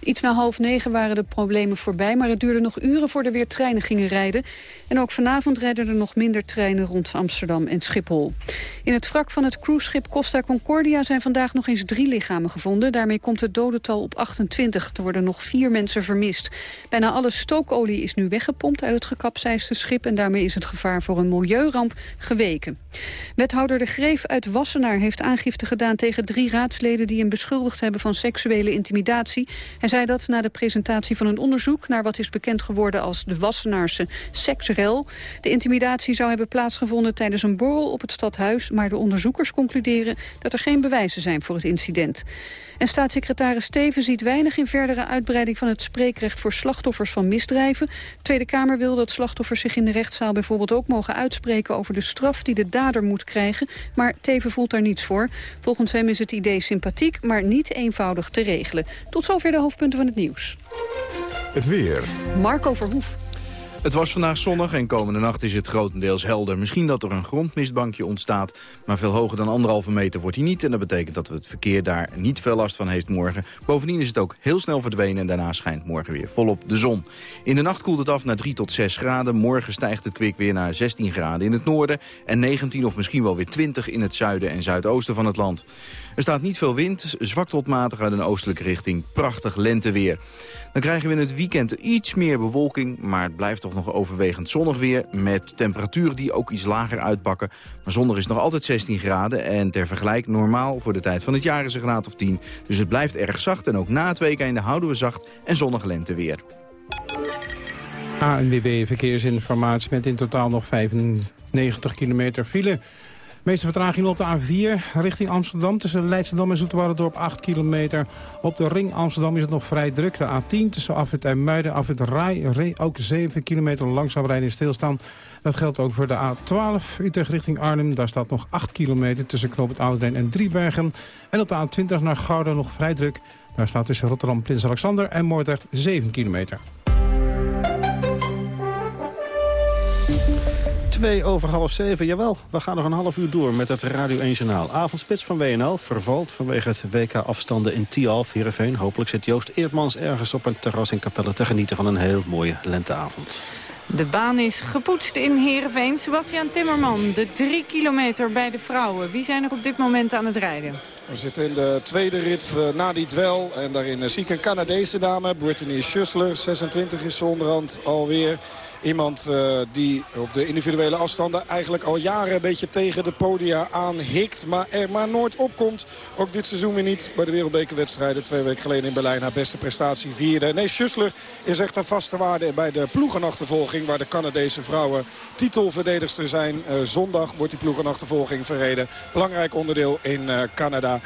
Iets na half negen waren de problemen voorbij... maar het duurde nog uren voordat er weer treinen gingen rijden. En ook vanavond rijden er nog minder treinen rond Amsterdam en Schiphol. In het wrak van het cruiseschip Costa Concordia... zijn vandaag nog eens drie lichamen gevonden. Daarmee komt het dodental op 28. Er worden nog vier mensen vermist. Bijna alle stookolie is nu weggepompt uit het gekapseisde schip... en daarmee is het gevaar voor een milieuramp geweken. Wethouder De Greef uit Wassenaar heeft aangifte gedaan... tegen drie raadsleden die hem beschuldigd hebben van seksuele intimidatie. Hij zei dat na de presentatie van een onderzoek... naar wat is bekend geworden als de Wassenaarse seksrel. De intimidatie zou hebben plaatsgevonden tijdens een borrel op het stadhuis... maar de onderzoekers concluderen dat er geen bewijzen zijn voor het incident. En staatssecretaris Steven ziet weinig in verdere uitbreiding van het spreekrecht voor slachtoffers van misdrijven. De Tweede Kamer wil dat slachtoffers zich in de rechtszaal bijvoorbeeld ook mogen uitspreken over de straf die de dader moet krijgen. Maar Teven voelt daar niets voor. Volgens hem is het idee sympathiek, maar niet eenvoudig te regelen. Tot zover de hoofdpunten van het nieuws. Het weer. Marco Verhoef. Het was vandaag zonnig en komende nacht is het grotendeels helder. Misschien dat er een grondmistbankje ontstaat, maar veel hoger dan anderhalve meter wordt hij niet. En dat betekent dat het verkeer daar niet veel last van heeft morgen. Bovendien is het ook heel snel verdwenen en daarna schijnt morgen weer volop de zon. In de nacht koelt het af naar 3 tot 6 graden. Morgen stijgt het kwik weer naar 16 graden in het noorden en 19 of misschien wel weer 20 in het zuiden en zuidoosten van het land. Er staat niet veel wind, zwak tot matig uit een oostelijke richting. Prachtig lenteweer. Dan krijgen we in het weekend iets meer bewolking, maar het blijft toch nog overwegend zonnig weer... met temperaturen die ook iets lager uitpakken. Maar zondag is nog altijd 16 graden en ter vergelijk normaal voor de tijd van het jaar is een graad of 10. Dus het blijft erg zacht en ook na het weekende houden we zacht en zonnig lenteweer. ANWB Verkeersinformatie met in totaal nog 95 kilometer file meeste vertraging op de A4 richting Amsterdam. Tussen Leidschendam en Dorp 8 kilometer. Op de ring Amsterdam is het nog vrij druk. De A10 tussen Afrit en Muiden, Afrit Rai, ook 7 kilometer langzaam rijden in stilstaan. Dat geldt ook voor de A12 Utrecht richting Arnhem. Daar staat nog 8 kilometer tussen Knoop het Ouderdijn en Driebergen. En op de A20 naar Gouda nog vrij druk. Daar staat tussen Rotterdam, Prins Alexander en Moordrecht 7 kilometer. Twee over half zeven, jawel. We gaan nog een half uur door met het Radio 1 Journaal. Avondspits van WNL vervalt vanwege het WK-afstanden in Tialf, Heerenveen. Hopelijk zit Joost Eertmans ergens op een terras in Capelle... te genieten van een heel mooie lenteavond. De baan is gepoetst in Heerenveen. Sebastian Timmerman, de drie kilometer bij de vrouwen. Wie zijn er op dit moment aan het rijden? We zitten in de tweede rit eh, na die dwel. En daarin eh, zie ik een Canadese dame, Brittany Schussler. 26 is ze onderhand alweer. Iemand uh, die op de individuele afstanden eigenlijk al jaren een beetje tegen de podia aanhikt. Maar er maar nooit opkomt. Ook dit seizoen weer niet bij de wereldbekerwedstrijden. Twee weken geleden in Berlijn haar beste prestatie vierde. Nee, Schussler is echt een vaste waarde bij de ploegenachtervolging. Waar de Canadese vrouwen titelverdedigster zijn. Uh, zondag wordt die ploegenachtervolging verreden. Belangrijk onderdeel in uh, Canada.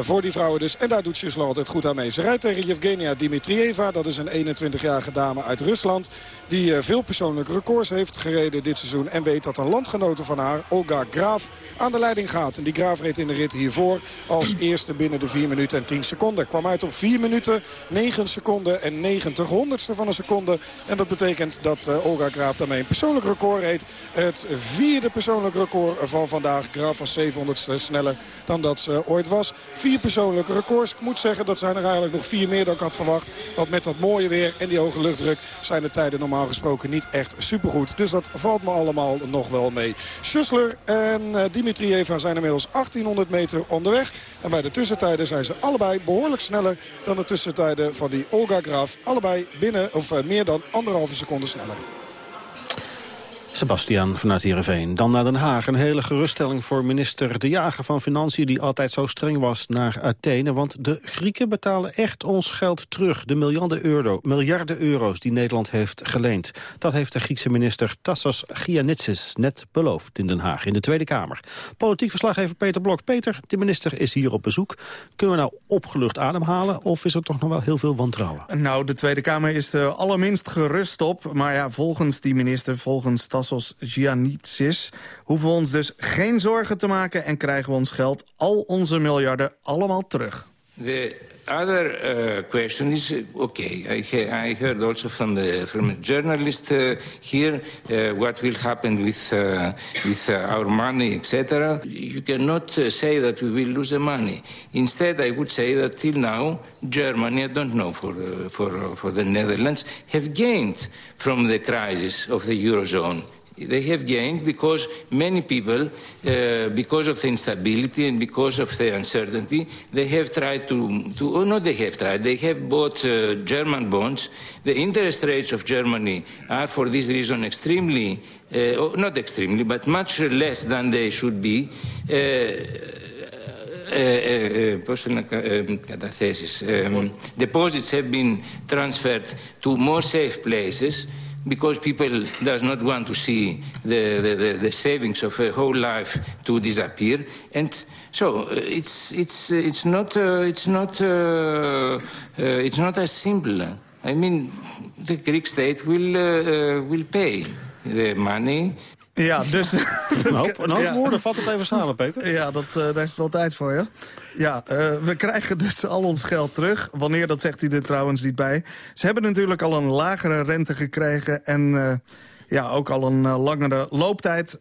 voor die vrouwen dus. En daar doet Schussler altijd goed aan mee. Ze rijdt tegen Yevgenia Dimitrieva. Dat is een 21-jarige dame uit Rusland. Die veel persoonlijke records heeft gereden dit seizoen. En weet dat een landgenote van haar, Olga Graaf, aan de leiding gaat. En die Graaf reed in de rit hiervoor als eerste binnen de 4 minuten en 10 seconden. Kwam uit op 4 minuten, 9 seconden en 90 honderdste van een seconde. En dat betekent dat uh, Olga Graaf daarmee een persoonlijk record reed. Het vierde persoonlijk record van vandaag. Graaf was 700ste sneller dan dat ze ooit was. Vier persoonlijke records. Ik moet zeggen, dat zijn er eigenlijk nog vier meer dan ik had verwacht. Want met dat mooie weer en die hoge luchtdruk zijn de tijden normaal gesproken niet echt supergoed. Dus dat valt me allemaal nog wel mee. Schussler en uh, Dimitrieva zijn inmiddels 1800 meter onderweg. En bij de tussentijden zijn ze allebei behoorlijk sneller dan de tussentijden van die Olga Graaf. Allebei binnen, of uh, meer dan anderhalve seconde sneller. Sebastian vanuit Heerenveen. Dan naar Den Haag. Een hele geruststelling voor minister De Jager van Financiën... die altijd zo streng was naar Athene. Want de Grieken betalen echt ons geld terug. De miljarden, euro, miljarden euro's die Nederland heeft geleend. Dat heeft de Griekse minister Tassos Giannitsis net beloofd in Den Haag... in de Tweede Kamer. Politiek verslaggever Peter Blok. Peter, de minister is hier op bezoek. Kunnen we nou opgelucht ademhalen... of is er toch nog wel heel veel wantrouwen? Nou, de Tweede Kamer is er allerminst gerust op. Maar ja, volgens die minister, volgens Tassos zoals Giannitsis... hoeven we ons dus geen zorgen te maken en krijgen we ons geld, al onze miljarden, allemaal terug. The other uh, question is okay. I, I, heard also from the from a journalist uh, here what will happen with with our money, etc. You cannot say that we will lose the money. Instead, I would say that till now, Germany, I don't know for for for the Netherlands, have gained from the crisis of the eurozone they have gained because many people, uh, because of the instability and because of the uncertainty, they have tried to, to or not they have tried, they have bought uh, German bonds. The interest rates of Germany are for this reason extremely, uh, not extremely, but much less than they should be. πώς να καταθέσεις. Um, deposits have been transferred to more safe places Because people does not want to see the, the, the, savings of a whole life to disappear. And so uh, it's, it's, uh, it's not, uh, it's, not, uh, uh, it's not as simple. I mean, the Greek state will, uh, will pay the money Ja, dus... nou, nou woorden, vat het even samen, Peter. Ja, dat, uh, daar is wel tijd voor, ja. Ja, uh, we krijgen dus al ons geld terug. Wanneer, dat zegt hij er trouwens niet bij. Ze hebben natuurlijk al een lagere rente gekregen... en uh, ja, ook al een langere looptijd.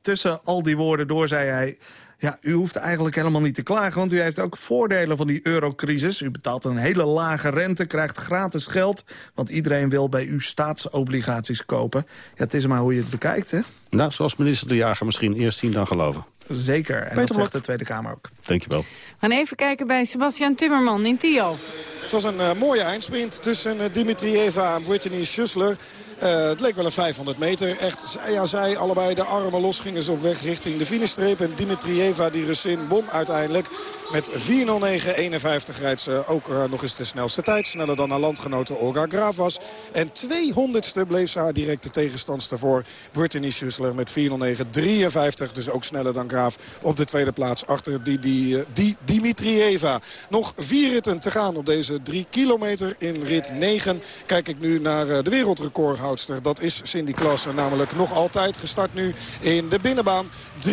tussen al die woorden door zei hij... Ja, u hoeft eigenlijk helemaal niet te klagen, want u heeft ook voordelen van die eurocrisis. U betaalt een hele lage rente, krijgt gratis geld... want iedereen wil bij u staatsobligaties kopen. Ja, het is maar hoe je het bekijkt, hè? Nou, zoals minister De Jager misschien eerst zien dan geloven. Zeker, en Peter dat zegt de Tweede Kamer ook. Dankjewel. We gaan even kijken bij Sebastian Timmerman in Tio. Het was een uh, mooie eindsprint tussen uh, Dimitrieva en Brittany Schussler. Uh, het leek wel een 500 meter. Echt zij aan zij, allebei de armen los gingen ze op weg richting de finishstreep. En Dimitrieva, die Russin, won uiteindelijk. Met 4.09.51 rijdt ze ook uh, nog eens de snelste tijd. Sneller dan haar landgenote Olga Graaf was. En 200ste bleef ze haar directe tegenstandster voor. Brittany Schussler met 4.09.53. Dus ook sneller dan Graaf op de tweede plaats. Achter die, die, die Dimitrieva. Nog vier ritten te gaan op deze drie kilometer in rit 9. Kijk ik nu naar de wereldrecord dat is Cindy Klassen namelijk nog altijd gestart nu in de binnenbaan. 3.53.34,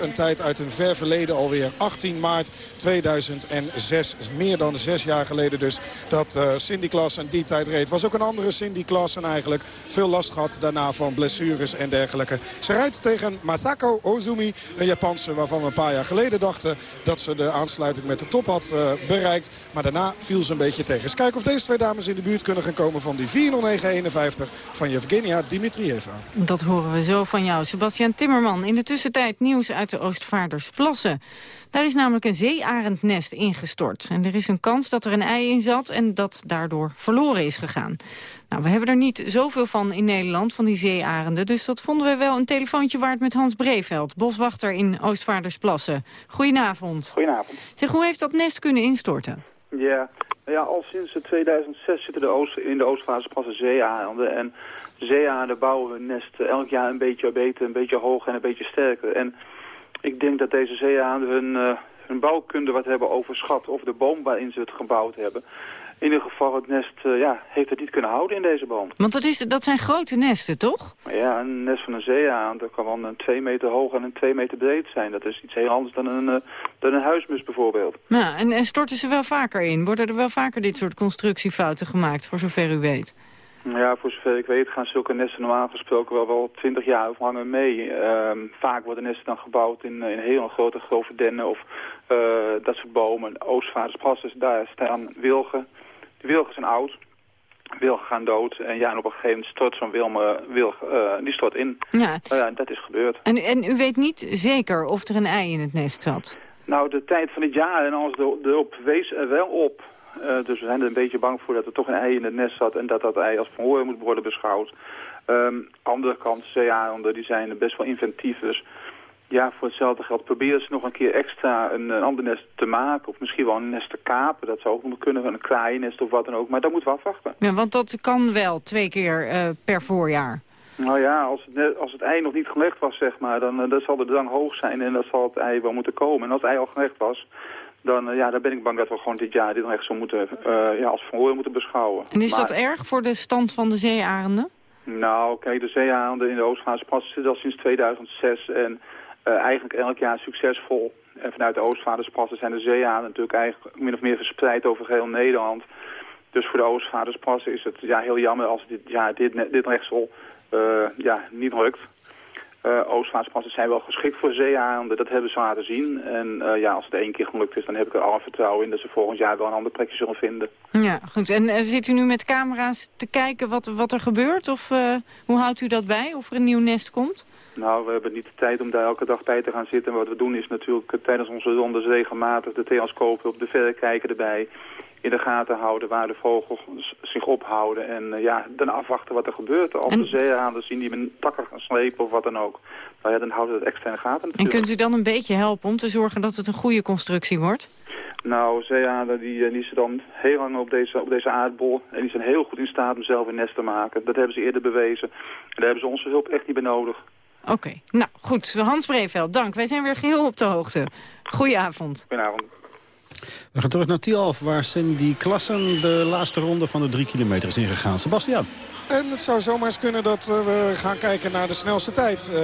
een tijd uit een ver verleden alweer. 18 maart 2006, meer dan zes jaar geleden dus, dat uh, Cindy Klassen die tijd reed. Was ook een andere Cindy Klassen eigenlijk. Veel last gehad daarna van blessures en dergelijke. Ze rijdt tegen Masako Ozumi, een Japanse waarvan we een paar jaar geleden dachten dat ze de aansluiting met de top had uh, bereikt. Maar daarna viel ze een beetje tegen. Eens kijken of deze twee dames in de buurt kunnen gaan komen van die 4.09.51 van Yevgenia Dimitrieva. Dat horen we zo van jou, Sebastian Timmerman. In de tussentijd nieuws uit de Oostvaardersplassen. Daar is namelijk een zeearendnest ingestort. En er is een kans dat er een ei in zat en dat daardoor verloren is gegaan. Nou, we hebben er niet zoveel van in Nederland, van die zeearenden. Dus dat vonden we wel een telefoontje waard met Hans Breveld, boswachter in Oostvaardersplassen. Goedenavond. Goedenavond. Zeg, hoe heeft dat nest kunnen instorten? Ja, ja al sinds 2006 zitten de Oost, in de Oostvaardersplassen zeearenden. En zeearenden bouwen hun nest elk jaar een beetje beter, een beetje hoger en een beetje sterker. En ik denk dat deze zeearenden hun, uh, hun bouwkunde wat hebben overschat. Of de boom waarin ze het gebouwd hebben. In ieder geval, het nest uh, ja, heeft het niet kunnen houden in deze boom. Want dat, is, dat zijn grote nesten, toch? Ja, een nest van een dat kan wel een twee meter hoog en een twee meter breed zijn. Dat is iets heel anders dan een, uh, dan een huismus bijvoorbeeld. Nou, en, en storten ze wel vaker in? Worden er wel vaker dit soort constructiefouten gemaakt, voor zover u weet? Ja, voor zover ik weet gaan zulke nesten normaal gesproken wel wel 20 jaar of langer mee. Ehm, vaak worden nesten dan gebouwd in, in hele grote grove dennen of eh, dat soort bomen. Oostvaardersplassen, daar staan wilgen. Wilgen zijn oud. Wilgen gaan dood. En ja, en op een gegeven moment stort zo'n wilme, wilg, eh, die stort in. Ja. Nou ja, dat is gebeurd. En, en u weet niet zeker of er een ei in het nest zat? Nou, de tijd van het jaar en alles er- erop wees er wel op. Eh, dus we zijn er een beetje bang voor dat er toch een ei in het nest zat... en dat dat ei als verhoor moet worden beschouwd. Ehm andere kant, zeearenden, die zijn best wel inventief. Dus ja, voor hetzelfde geld proberen ze nog een keer extra een, een ander nest te maken. Of misschien wel een nest te kapen. Dat zou ook nog kunnen, een kraaiennest of wat dan ook. Maar dat moeten we afwachten. Ja, want dat kan wel twee keer eh, per voorjaar. Nou ja, als het, net- als het ei nog niet gelegd was, zeg maar, dan, eh, dan zal de drang hoog zijn en dan zal het ei wel moeten komen. En als het ei al gelegd was, dan, eh, ja, dan ben ik bang dat we gewoon dit jaar dit nog echt zo moeten, ja, als verhoor moeten beschouwen. En is Maar- dat erg voor de stand van de zeearenden? Nou, kijk, de zeearenden in de Oostvaarse Pas zitten al sinds 2006 en eigenlijk elk jaar succesvol. En vanuit de Oostvaarderspassen zijn de zeearenden natuurlijk eigenlijk min of meer verspreid over heel Nederland. Dus voor de Oostvaarderspassen is het ja, heel jammer als dit, ja, dit, dit rechtsel eh, ja, niet lukt. Eh Oostvaarderspassen zijn wel geschikt voor zeearenden, dat hebben ze laten zien. En eh, ja, als het één keer gelukt is, dan heb ik er alle vertrouwen in dat ze volgend jaar wel een ander plekje zullen vinden. Ja, goed. En eh, zit u nu met camera's te kijken wat, wat er gebeurt? Of eh, hoe houdt u dat bij? Of er een nieuw nest komt? Nou, we hebben niet de tijd om daar elke dag bij te gaan zitten. En wat we doen is natuurlijk eh, tijdens onze rondes regelmatig de telescopen op de verrekijker erbij in de gaten houden waar de vogels zich ophouden. En eh, ja, dan afwachten wat er gebeurt. Als de zeearenden zien die met takken gaan slepen of wat dan ook. Nou ja, dan houden we het extra in de gaten En natuurlijk. kunt u dan een beetje helpen om te zorgen dat het een goede constructie wordt? Nou, zeearenden die, eh, die zitten dan heel lang op deze, op deze aardbol. En die zijn heel goed in staat om zelf een nest te maken. Dat hebben ze eerder bewezen. En daar hebben ze onze hulp echt niet bij nodig. Oké, nou goed. Hans Breveld, dank. Wij zijn weer geheel op de hoogte. Goedenavond. Goedenavond. We gaan terug naar Tialf, waar Cindy Klassen de laatste ronde van de drie kilometer is ingegaan. Sebastian. En het zou zomaar eens kunnen dat eh, we gaan kijken naar de snelste tijd eh,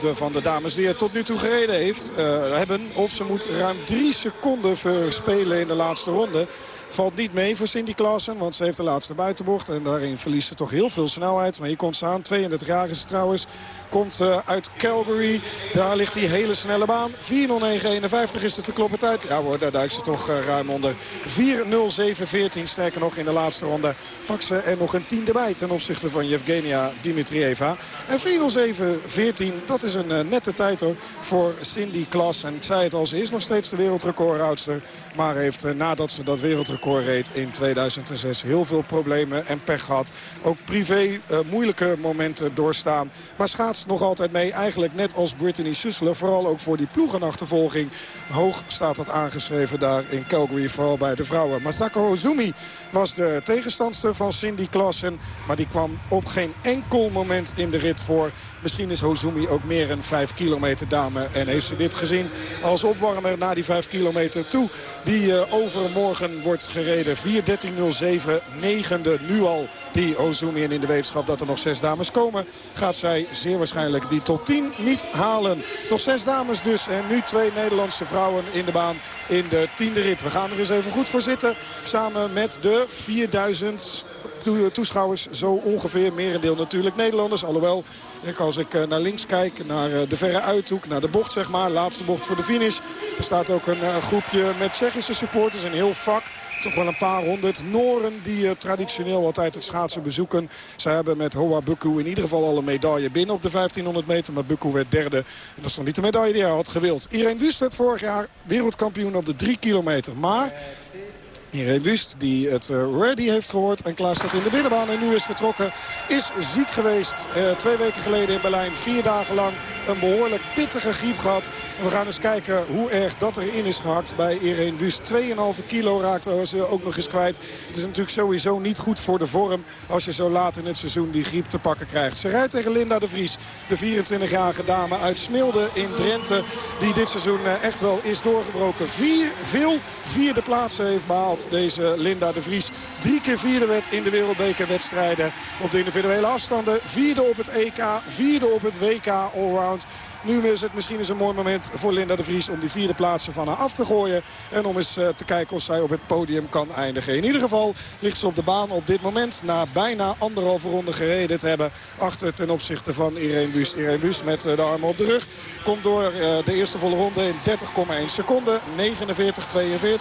de, van de dames die er tot nu toe gereden heeft, eh, hebben. Of ze moet ruim drie seconden verspelen in de laatste ronde. Het valt niet mee voor Cindy Klassen, want ze heeft de laatste buitenbocht. En daarin verliest ze toch heel veel snelheid. Maar hier komt ze aan, 32 jaar is ze trouwens. Komt eh, uit Calgary. Daar ligt die hele snelle baan. 4.09.51 is de te kloppen tijd. Ja hoor, daar duikt ze toch eh, ruim onder. 4.07.14 sterker nog in de laatste ronde. Pak ze er nog een tiende bij ten opzichte van Yevgenia Dimitrieva. En 4.07.14, dat is een eh, nette tijd hoor voor Cindy Klas. En ik zei het al, ze is nog steeds de wereldrecordhoudster. Maar heeft nadat ze dat wereldrecord reed in 2006 heel veel problemen en pech gehad. Ook privé eh, moeilijke momenten doorstaan. Maar schaatst nog altijd mee. Eigenlijk net als Brittany Sussler. Vooral ook voor die ploegenachtervolging. Hoog staat dat aangeschreven daar in Calgary. Vooral bij de vrouwen. Masako Ozumi was de tegenstandster van Cindy Klassen. Maar die kwam op geen enkel moment in de rit voor. Misschien is Hozumi ook meer een 5 kilometer dame. En heeft ze dit gezien als opwarmer naar die 5 kilometer toe. Die eh, overmorgen wordt gereden. 4.13.07, negende nu al die Hozumi. En in de wetenschap dat er nog zes dames komen... gaat zij zeer waarschijnlijk die top 10 niet halen. Nog zes dames dus. En nu twee Nederlandse vrouwen in de baan in de tiende rit. We gaan er eens even goed voor zitten. Samen met de 4000 toe- toeschouwers. Zo ongeveer, merendeel natuurlijk Nederlanders. Alhoewel, als ik eh, naar links kijk, naar eh, de verre uithoek, naar de bocht zeg maar. Laatste bocht voor de finish. Er staat ook een eh, groepje met Tsjechische supporters. Een heel vak. Toch wel een paar honderd Noren die eh, traditioneel altijd het schaatsen bezoeken. Zij hebben met Hoa Bukku in ieder geval al een medaille binnen op de 1500 meter. Maar Bukku werd derde. En dat is nog niet de medaille die hij had gewild. Irene Wust werd vorig jaar wereldkampioen op de 3 kilometer. Maar Irene Wust, die het eh, ready heeft gehoord en klaar staat in de binnenbaan en nu is vertrokken, is ziek geweest. Eh, twee weken geleden in Berlijn, vier dagen lang een behoorlijk pittige griep gehad. En we gaan eens kijken hoe erg dat erin is gehakt bij Irene Wust. 2,5 kilo raakte ze ook nog eens kwijt. Het is natuurlijk sowieso niet goed voor de vorm als je zo laat in het seizoen die griep te pakken krijgt. Ze rijdt tegen Linda de Vries, de 24-jarige dame uit Smilde in Drenthe. Die dit seizoen eh, echt wel is doorgebroken. Vier, veel vierde plaatsen heeft behaald deze Linda de Vries. Drie keer vierde werd in de wereldbekerwedstrijden op de individuele afstanden. Vierde op het EK, vierde op het WK allround. Nu is het misschien eens een mooi moment voor Linda de Vries... om die vierde plaatsen van haar af te gooien. En om eens te kijken of zij op het podium kan eindigen. In ieder geval ligt ze op de baan op dit moment... na bijna anderhalve ronde gereden te hebben... achter ten opzichte van Irene Wust. Irene Wust met de armen op de rug komt door de eerste volle ronde in 30,1 seconden. 49-42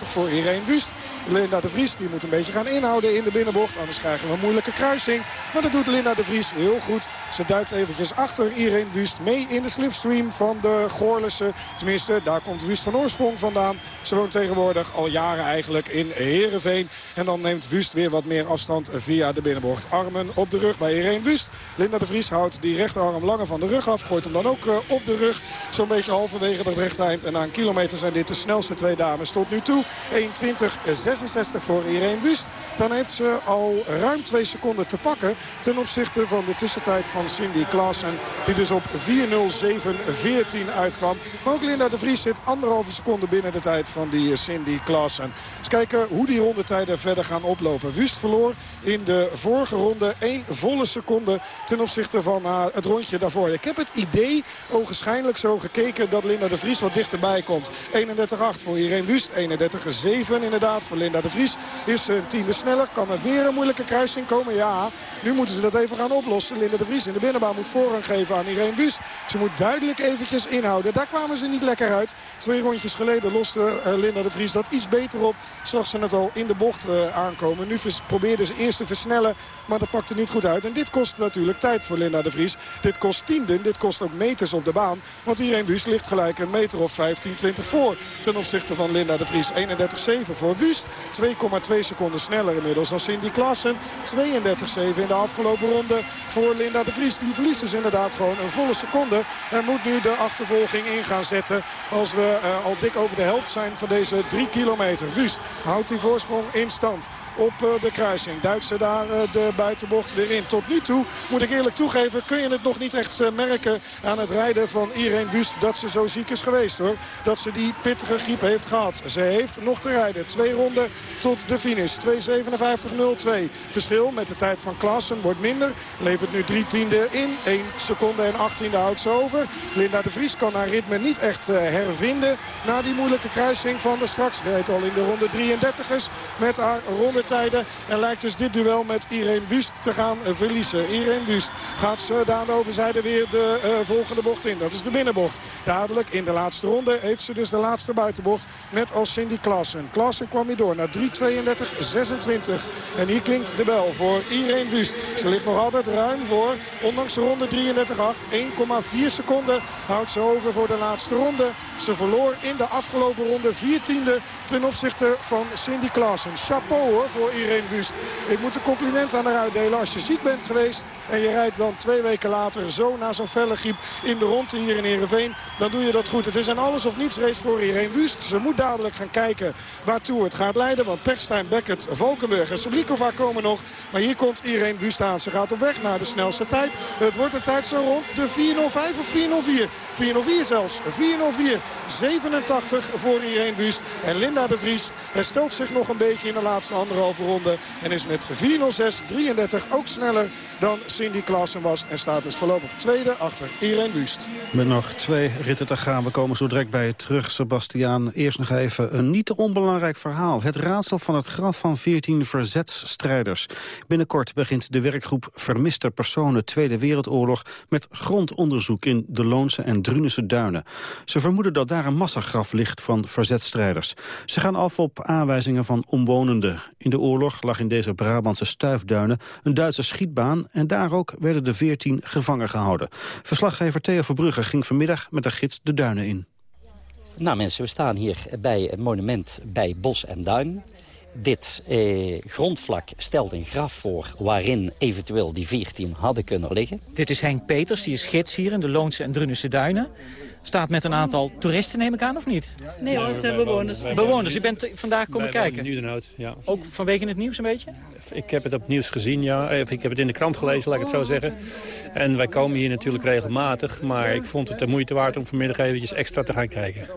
voor Irene Wust. Linda de Vries die moet een beetje gaan inhouden in de binnenbocht. Anders krijgen we een moeilijke kruising. Maar dat doet Linda de Vries heel goed. Ze duikt eventjes achter Irene Wust mee in de slipstream van de Goorlissen. Tenminste, daar komt Wust van oorsprong vandaan. Ze woont tegenwoordig al jaren eigenlijk in Heerenveen. En dan neemt Wust weer wat meer afstand via de binnenbocht. Armen op de rug bij Irene Wust. Linda de Vries houdt die rechterarm langer van de rug af. Gooit hem dan ook eh, op de rug. Zo'n beetje halverwege dat rechtereind. En na een kilometer zijn dit de snelste twee dames tot nu toe. 1.20.66 voor Irene Wust. Dan heeft ze al ruim twee seconden te pakken ten opzichte van de tussentijd van Cindy Klaassen. Die dus op 4.07.14 uitkwam. Maar ook Linda de Vries zit anderhalve seconde binnen de tijd van die Cindy Klaassen. Eens kijken hoe die rondetijden verder gaan oplopen. Wust verloor in de vorige ronde één volle seconde ten opzichte van het rondje daarvoor. Ik heb het idee, ogenschijnlijk zo gekeken, dat Linda de Vries wat dichterbij komt. 31-8 voor Irene Wust, 31-7 inderdaad voor Linda de Vries. Is een tiende sneller, kan er weer een moeilijke kruising komen? Ja, nu moeten ze dat even gaan oplossen. Linda de Vries in de binnenbaan moet voorrang geven aan Irene Wust. Ze moet duidelijk eventjes inhouden. Daar kwamen ze niet lekker uit. Twee rondjes geleden loste uh, Linda de Vries dat iets beter op. Zag ze het al in de bocht uh, aankomen. Nu probeerde ze eerst te versnellen, maar dat pakte niet goed uit. En dit kost natuurlijk tijd voor Linda de Vries. Dit kost tienden, dit kost ook meters op de baan. Want Irene Wust ligt gelijk een meter of 15, 20 voor ten opzichte van Linda de Vries. 31-7 voor Wust. 2,2 seconden sneller inmiddels dan Cindy Klassen. 32-7 in de afgelopen ronde voor Linda de Vries. Die verliest dus inderdaad gewoon een volle seconde. En moet nu de achtervolging in gaan zetten. Als we uh, al dik over de helft zijn van deze 3 kilometer. Wust houdt die voorsprong in stand op uh, de kruising. Duitse daar uh, de buitenbocht weer in. Tot nu toe, moet ik eerlijk toegeven, kun je het nog niet echt merken aan het rijden van Irene Wust. Dat ze zo ziek is geweest hoor. Dat ze die pittige griep heeft gehad. Ze heeft nog te rijden. Twee ronden tot de finish. 2.57.02. Verschil met de tijd van Klassen wordt minder. Levert nu drie tiende in. 1 seconde en 18e houdt ze over. Linda de Vries kan haar ritme niet echt hervinden. Na die moeilijke kruising van de straks. Rijdt al in de ronde 33ers met haar En lijkt dus dit duel met Irene Wust te gaan verliezen. Irene Wust gaat ze aan de overzijde weer de uh, volgende bocht in. Dat is de binnenbocht. Dadelijk in de laatste ronde heeft ze dus de laatste buitenbocht. Net als Cindy Klassen. Klassen kwam hier door naar 3.32.26. En hier klinkt de bel voor Irene Wust. Ze ligt nog altijd ruim voor. Ondanks de ronde 33.8. 1,4 seconden houdt ze over voor de laatste ronde. Ze verloor in de afgelopen ronde 14e ten opzichte van Cindy Klassen. Chapeau hoor voor Irene Wust. Ik moet een compliment aan haar uitdelen. Als je ziek bent geweest en je rijdt dan twee weken later zo na zo'n felle griep in de ronde hier in Heerenveen. Dan doe je dat goed. Het is een alles of niets race voor Irene Wust. Ze moet dadelijk gaan kijken waartoe het gaat leiden. Want Perstijn, Beckett, Valkenburg en Sablikova komen nog. Maar hier komt Irene Wust aan. Ze gaat op weg naar de snelste tijd. Het wordt een tijd rond de 4.05 of 4.04. 4.04 zelfs. 4.04. 87 voor Irene Wust. En Linda de Vries herstelt zich nog een beetje in de laatste anderhalve ronde. En is met 4.06, 33 ook sneller dan Cindy Klaassen was. En staat dus voorlopig tweede achter Irene Wust. Met nog twee ritten te gaan. We komen zo direct bij terug, Sebastiaan. Eerst nog even een niet onbelangrijk verhaal. Het raadsel van het graf van 14 verzetsstrijders. Binnenkort begint de werkgroep Vermiste Personen Tweede Wereldoorlog... met grondonderzoek in de Loonse en Drunense duinen. Ze vermoeden dat daar een massagraf ligt van verzetstrijders. Ze gaan af op aanwijzingen van omwonenden. In de oorlog lag in deze Brabantse stuifduinen een Duitse schietbaan... en daar ook werden de 14 gevangen gehouden. Verslaggever Theo Verbrugge ging vanmiddag met de gids de duinen in. Nou mensen, we staan hier bij het monument bij Bos en Duin. Dit eh, grondvlak stelt een graf voor waarin eventueel die 14 hadden kunnen liggen. Dit is Henk Peters, die is gids hier in de Loonse en Drunense Duinen. Staat met een aantal toeristen, neem ik aan, of niet? Nee hoor, ze zijn bewoners. Bewoners, u bent vandaag komen kijken? Nudenhout, ja. Ook vanwege het nieuws een beetje? Ik heb het op nieuws gezien, ja. Of ik heb het in de krant gelezen, laat ik het zo zeggen. En wij komen hier natuurlijk regelmatig. Maar ik vond het de moeite waard om vanmiddag eventjes extra te gaan kijken.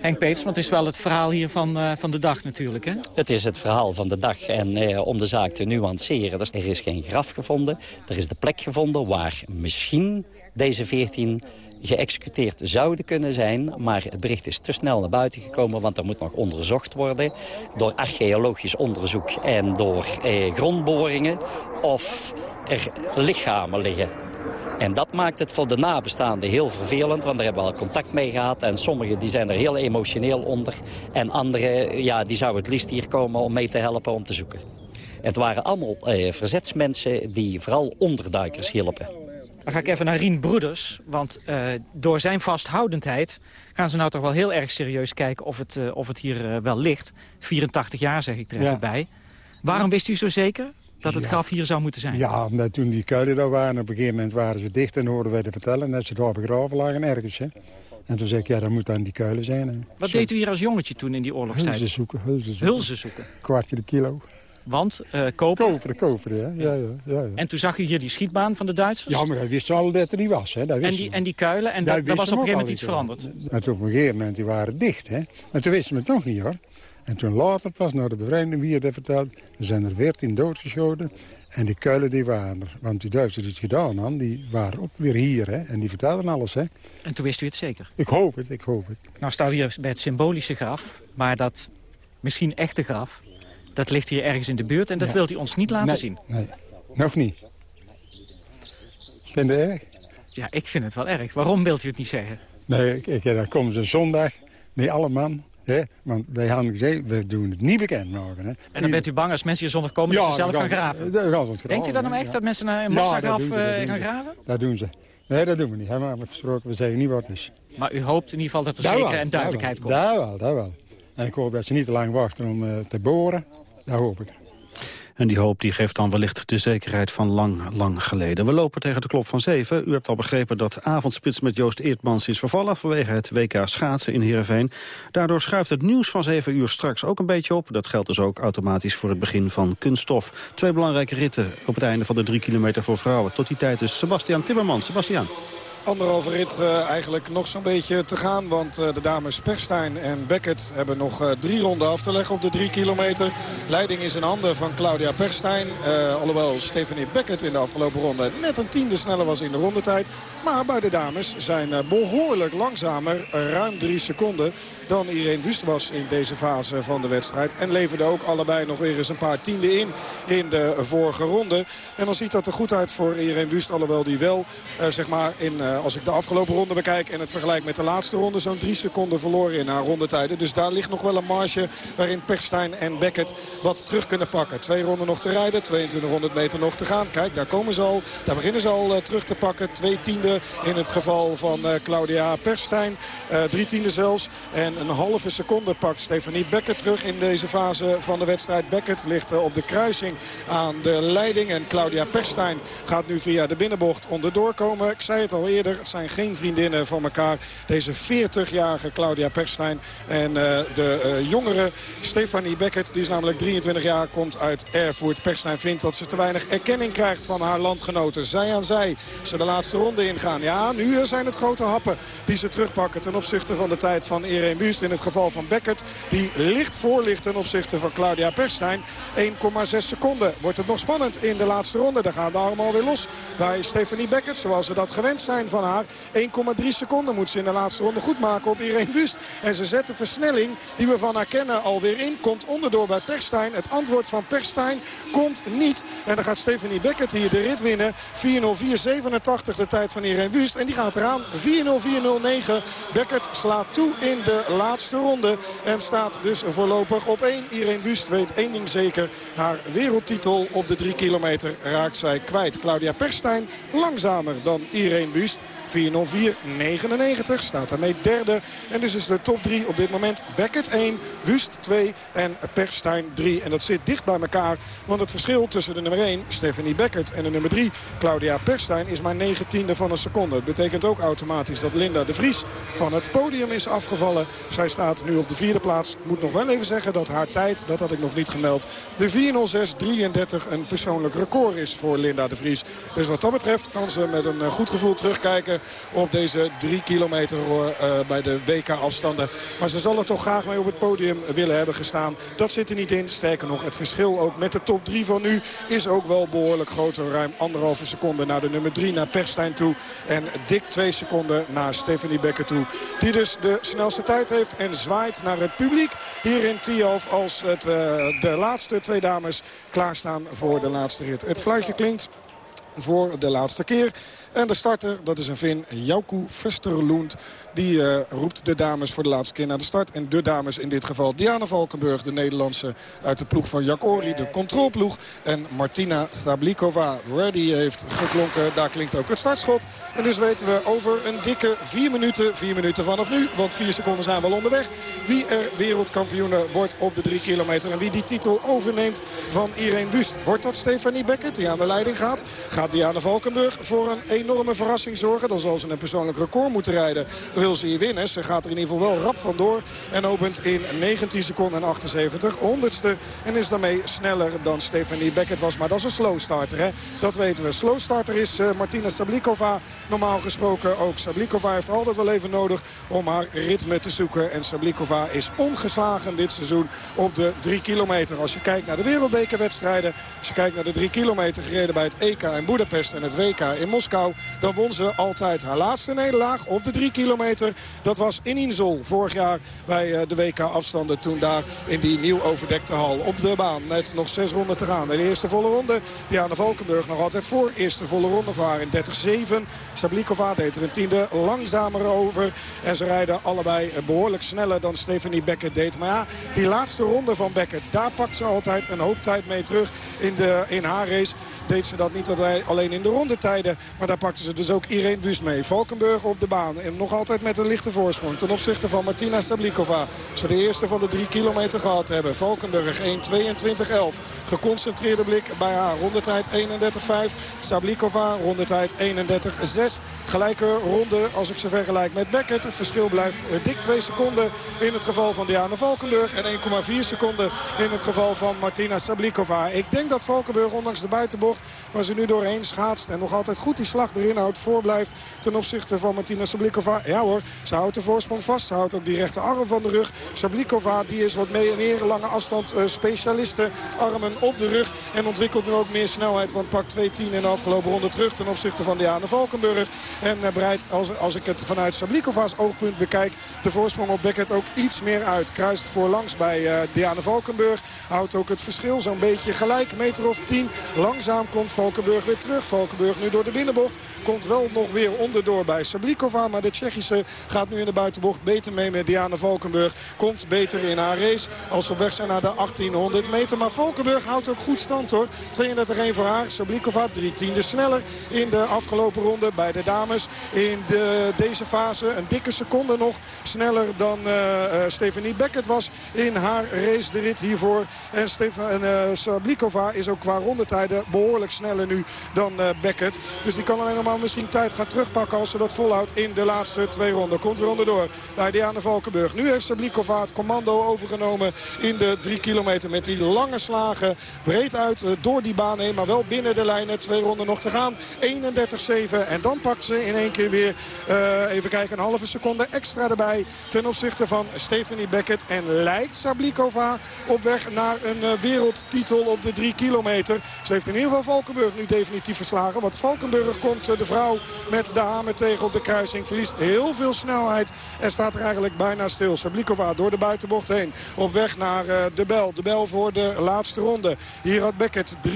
Henk Peters, want het is wel het verhaal hier van, uh, van de dag natuurlijk, hè? Het is het verhaal van de dag. En eh, om de zaak te nuanceren, er is geen graf gevonden. Er is de plek gevonden waar misschien deze 14 geëxecuteerd zouden kunnen zijn. Maar het bericht is te snel naar buiten gekomen, want er moet nog onderzocht worden... door archeologisch onderzoek en door eh, grondboringen of er lichamen liggen. En dat maakt het voor de nabestaanden heel vervelend, want daar hebben we al contact mee gehad. En sommigen die zijn er heel emotioneel onder. En anderen ja, die zouden het liefst hier komen om mee te helpen om te zoeken. Het waren allemaal eh, verzetsmensen die vooral onderduikers hielpen. Dan ga ik even naar Rien Broeders, want uh, door zijn vasthoudendheid... gaan ze nou toch wel heel erg serieus kijken of het, uh, of het hier uh, wel ligt. 84 jaar zeg ik er even ja. bij. Waarom wist u zo zeker dat het ja. graf hier zou moeten zijn? Ja, omdat toen die kuilen daar waren, op een gegeven moment waren ze dicht... en hoorden wij te vertellen dat ze daar begraven lagen ergens. Hè. En toen zei ik, ja, dat moet dan die kuilen zijn. Hè. Wat zo. deed u hier als jongetje toen in die oorlogstijd? Hulzen zoeken, hulzen zoeken. Hulzen zoeken? Kwartje de kilo. Want uh, koper? Koper, koper, ja. Ja, ja, ja, ja. En toen zag u hier die schietbaan van de Duitsers? Ja, maar hij wist al dat er niet was. Hè. Dat en, die, en die kuilen, en daar was op een gegeven moment iets veranderd? Maar toen op een gegeven moment die waren dicht. Hè. Maar toen wisten we het nog niet, hoor. En toen later pas, naar de bevrijding wie het verteld... er zijn er veertien doodgeschoten en die kuilen die waren er. Want die Duitsers die het gedaan hadden, die waren ook weer hier. Hè. En die vertelden alles. Hè. En toen wist u het zeker? Ik hoop het, ik hoop het. Nou staan we hier bij het symbolische graf. Maar dat misschien echte graf, dat ligt hier ergens in de buurt. En dat ja. wilt u ons niet laten nee, zien? Nee, nog niet. Vind je het erg? Ja, ik vind het wel erg. Waarom wilt u het niet zeggen? Nee, ik, dan komen ze zondag, niet alle man... Hè? Want wij hadden gezegd, we doen het niet bekend maken. Hè? En dan bent u bang als mensen hier zondag komen ja, dat ze zelf gaan graven? Dat gaan graven. Denkt u dan nou echt ja. dat mensen naar een massagraf ja, uh, gaan graven? Dat doen ze. Nee, dat doen we niet. Hebben we. We zeggen niet wat het is. Maar u hoopt in ieder geval dat er zekerheid en duidelijkheid komt? Dat wel, dat wel. En ik hoop dat ze niet te lang wachten om uh, te boren. Dat hoop ik. En die hoop die geeft dan wellicht de zekerheid van lang, lang geleden. We lopen tegen de klok van zeven. U hebt al begrepen dat avondspits met Joost Eertmans is vervallen... vanwege het WK schaatsen in Heerenveen. Daardoor schuift het nieuws van zeven uur straks ook een beetje op. Dat geldt dus ook automatisch voor het begin van kunststof. Twee belangrijke ritten op het einde van de drie kilometer voor vrouwen. Tot die tijd dus Sebastian Timmermans. Sebastian. Anderhalve rit uh, eigenlijk nog zo'n beetje te gaan. Want uh, de dames Perstijn en Beckett hebben nog uh, drie ronden af te leggen op de drie kilometer. Leiding is in handen van Claudia Perstijn. alhoewel Stephanie Beckett in de afgelopen ronde net een tiende sneller was in de rondetijd. Maar bij de dames zijn behoorlijk langzamer. ruim drie seconden dan Irene Wust was in deze fase van de wedstrijd. En leverde ook allebei nog weer eens een paar tienden in in de vorige ronde. En dan ziet dat er goed uit voor Irene Wust. Alhoewel die wel, zeg maar, in, als ik de afgelopen ronde bekijk... en het vergelijk met de laatste ronde, zo'n drie seconden verloren in haar rondetijden. Dus daar ligt nog wel een marge waarin Perstijn en Beckett wat terug kunnen pakken. Twee ronden nog te rijden, 2200 meter nog te gaan. Kijk, daar komen ze al. Daar beginnen ze al uh, terug te pakken. Twee tienden in het geval van Claudia Perstijn. drie tienden zelfs. En een halve seconde pakt Stefanie Beckett terug in deze fase van de wedstrijd. Beckett ligt op de kruising aan de leiding. En Claudia Perstijn gaat nu via de binnenbocht onderdoor komen. Ik zei het al eerder, het zijn geen vriendinnen van elkaar. Deze 40-jarige Claudia Perstijn en uh, de uh, jongere Stefanie Beckett. Die is namelijk 23 jaar, komt uit Erfurt. Perstijn vindt dat ze te weinig erkenning krijgt van haar landgenoten. Zij aan zij ze de laatste ronde ingaan. Ja, nu zijn het grote happen die ze terugpakken ten opzichte van de tijd van Irene Wust in het geval van Beckett. Die licht voor ligt ten opzichte van Claudia Perstijn. 1,6 seconden. Wordt het nog spannend in de laatste ronde. Daar gaan de armen alweer los bij Stephanie Beckett. Zoals we dat gewend zijn van haar. 1,3 seconden moet ze in de laatste ronde goed maken op Irene Wust. En ze zet de versnelling die we van haar kennen alweer in. Komt onderdoor bij Perstijn. Het antwoord van Perstijn komt niet. En dan gaat Stephanie Beckett hier de rit winnen. 4.04.87 de tijd van Irene Wust. En die gaat eraan. 4.04.09. Beckett slaat toe in de laatste ronde. En staat dus voorlopig op 1. Irene Wust weet één ding zeker. Haar wereldtitel op de 3 kilometer raakt zij kwijt. Claudia Perstijn langzamer dan Irene Wust. 4.04.99 staat daarmee derde. En dus is de top 3 op dit moment Beckett 1, Wust 2 en Perstijn 3. En dat zit dicht bij elkaar. Want het verschil tussen de nummer 1, Stephanie Beckett, en de nummer 3, Claudia Perstijn, is maar 9 tiende van een seconde. Dat betekent ook automatisch dat Linda de Vries van het podium is afgevallen. Zij staat nu op de vierde plaats. Moet nog wel even zeggen dat haar tijd, dat had ik nog niet gemeld, de 4.06.33 een persoonlijk record is voor Linda de Vries. Dus wat dat betreft kan ze met een goed gevoel terugkijken op deze drie kilometer bij de WK-afstanden. Maar ze zal er toch graag mee op het podium willen hebben gestaan. Dat zit er niet in. Sterker nog, het verschil ook met de top 3 van nu is ook wel behoorlijk groter. Ruim anderhalve seconde naar de nummer 3, naar Perstijn toe. En dik twee seconden naar Stephanie Becker toe. Die dus de snelste tijd heeft en zwaait naar het publiek hier in Tialf als het, uh, de laatste twee dames klaarstaan voor de laatste rit. Het fluitje klinkt voor de laatste keer. En de starter, dat is een Vin, Jouku Vesterlund. Die uh, roept de dames voor de laatste keer naar de start. En de dames in dit geval Diana Valkenburg, de Nederlandse uit de ploeg van Jack Ori, de controlploeg. En Martina Sablikova. Ready heeft geklonken, daar klinkt ook het startschot. En dus weten we over een dikke vier minuten, vier minuten vanaf nu, want vier seconden zijn wel onderweg. Wie er wereldkampioen wordt op de drie kilometer en wie die titel overneemt van Irene Wust. Wordt dat Stefanie Beckett die aan de leiding gaat? Gaat Diana Valkenburg voor een enorme verrassing zorgen? Dan zal ze een persoonlijk record moeten rijden wil ze hier winnen. Ze gaat er in ieder geval wel rap vandoor. En opent in 19 seconden en 78 honderdste. En is daarmee sneller dan Stefanie Beckett was. Maar dat is een slow starter. Hè? Dat weten we. Slow starter is uh, Martina Sablikova. Normaal gesproken ook. Sablikova heeft altijd wel even nodig om haar ritme te zoeken. En Sablikova is ongeslagen dit seizoen op de 3 kilometer. Als je kijkt naar de wereldbekerwedstrijden. Als je kijkt naar de 3 kilometer gereden bij het EK in Budapest en het WK in Moskou. Dan won ze altijd haar laatste nederlaag op de 3 kilometer dat was in Insel vorig jaar bij eh, de WK-afstanden. Toen daar in die nieuw overdekte hal op de baan. Met nog zes ronden te gaan. De eerste volle ronde. Diana Valkenburg nog altijd voor. Eerste volle ronde voor haar in 30-7. Sablikova deed er een tiende langzamer over. En ze rijden allebei behoorlijk sneller dan Stephanie Beckett deed. Maar ja, die laatste ronde van Beckett. Daar pakt ze altijd een hoop tijd mee terug in, de, in haar race deed ze dat niet alleen in de rondetijden. Maar daar pakte ze dus ook Irene Wust mee. Valkenburg op de baan. En nog altijd met een lichte voorsprong ten opzichte van Martina Sablikova. Ze de eerste van de drie kilometer gehad hebben. Valkenburg 1.22.11. Geconcentreerde blik bij haar. Rondetijd 31.5. Sablikova rondetijd 31.6. Gelijke ronde als ik ze vergelijk met Beckett. Het verschil blijft dik 2 seconden in het geval van Diana Valkenburg. En 1,4 seconden in het geval van Martina Sablikova. Ik denk dat Valkenburg ondanks de buitenbocht Waar ze nu doorheen schaatst en nog altijd goed die slag erin houdt. Voorblijft ten opzichte van Martina Sablikova. Ja hoor, ze houdt de voorsprong vast. Ze houdt ook die rechterarm van de rug. Sablikova die is wat meer, meer lange afstand uh, specialiste. Armen op de rug. En ontwikkelt nu ook meer snelheid. Want pakt 2-10 in de afgelopen ronde terug ten opzichte van Diana Valkenburg. En uh, breidt, als, als ik het vanuit Sablikova's oogpunt bekijk, de voorsprong op Beckett ook iets meer uit. Kruist voorlangs bij uh, Diana Valkenburg. Houdt ook het verschil zo'n beetje gelijk. Meter of 10. Langzaam komt Valkenburg weer terug. Valkenburg nu door de binnenbocht. Komt wel nog weer onderdoor bij Sablikova. Maar de Tsjechische gaat nu in de buitenbocht beter mee met Diana Valkenburg. Komt beter in haar race als ze op weg zijn naar de 1800 meter. Maar Valkenburg houdt ook goed stand hoor. 32-1 voor haar. Sablikova drie tiende sneller in de afgelopen ronde bij de dames. In de, deze fase een dikke seconde nog sneller dan uh, Stephanie Beckett was in haar race. De rit hiervoor. En Stefan, uh, Sablikova is ook qua rondetijden behoorlijk behoorlijk sneller nu dan uh, Beckett. Dus die kan maar misschien tijd gaan terugpakken als ze dat volhoudt in de laatste twee ronden. Komt weer onderdoor bij Diana Valkenburg. Nu heeft Sablikova het commando overgenomen in de drie kilometer. Met die lange slagen breed uit uh, door die baan heen. Maar wel binnen de lijnen. Twee ronden nog te gaan. 31-7. En dan pakt ze in één keer weer, uh, even kijken, een halve seconde extra erbij. Ten opzichte van Stephanie Beckett. En lijkt Sablikova op weg naar een wereldtitel op de drie kilometer. Ze heeft in ieder geval Valkenburg nu definitief verslagen. Want Valkenburg eh, de vrouw met de hamer tegen op de kruising. Verliest heel veel snelheid en staat er eigenlijk bijna stil. Sablikova door de buitenbocht heen. Op weg naar eh, de bel. De bel voor de laatste ronde. Hier had Beckett 3.32.17.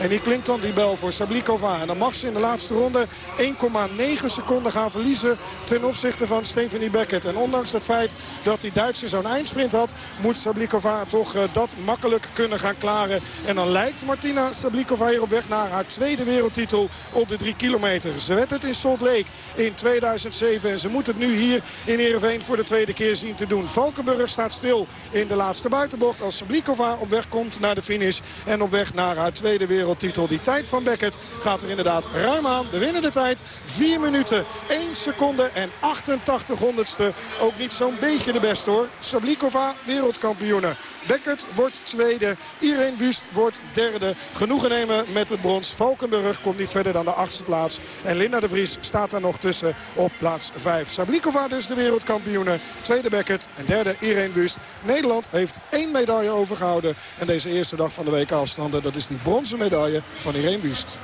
En hier klinkt dan die bel voor Sablikova. En dan mag ze in de laatste ronde 1,9 seconden gaan verliezen ten opzichte van Stephanie Beckett. En ondanks het feit dat die Duitse zo'n eindsprint had... moet Sablikova toch uh, dat makkelijk kunnen gaan klaren. En dan lijkt Martina Sablikova hier op weg naar haar tweede wereldtitel op de drie kilometer. Ze werd het in Salt Lake in 2007 en ze moet het nu hier in Ereveen voor de tweede keer zien te doen. Valkenburg staat stil in de laatste buitenbocht als Sablikova op weg komt naar de finish en op weg naar haar tweede wereldtitel. Die tijd van Beckett gaat er inderdaad ruim aan. De winnende tijd 4 minuten 1 seconde en 88 honderdste. Ook niet zo'n beetje de beste hoor. Sablikova wereldkampioene. Beckett wordt tweede. Irene Wust wordt derde. Genoeg genoegen nemen met het brons. Valkenburg komt niet verder dan de achtste plaats. En Linda de Vries staat daar nog tussen op plaats 5. Sablikova dus de wereldkampioene. Tweede Beckett en derde Irene Wust. Nederland heeft één medaille overgehouden. En deze eerste dag van de week afstanden, dat is die bronzen medaille van Irene Wust.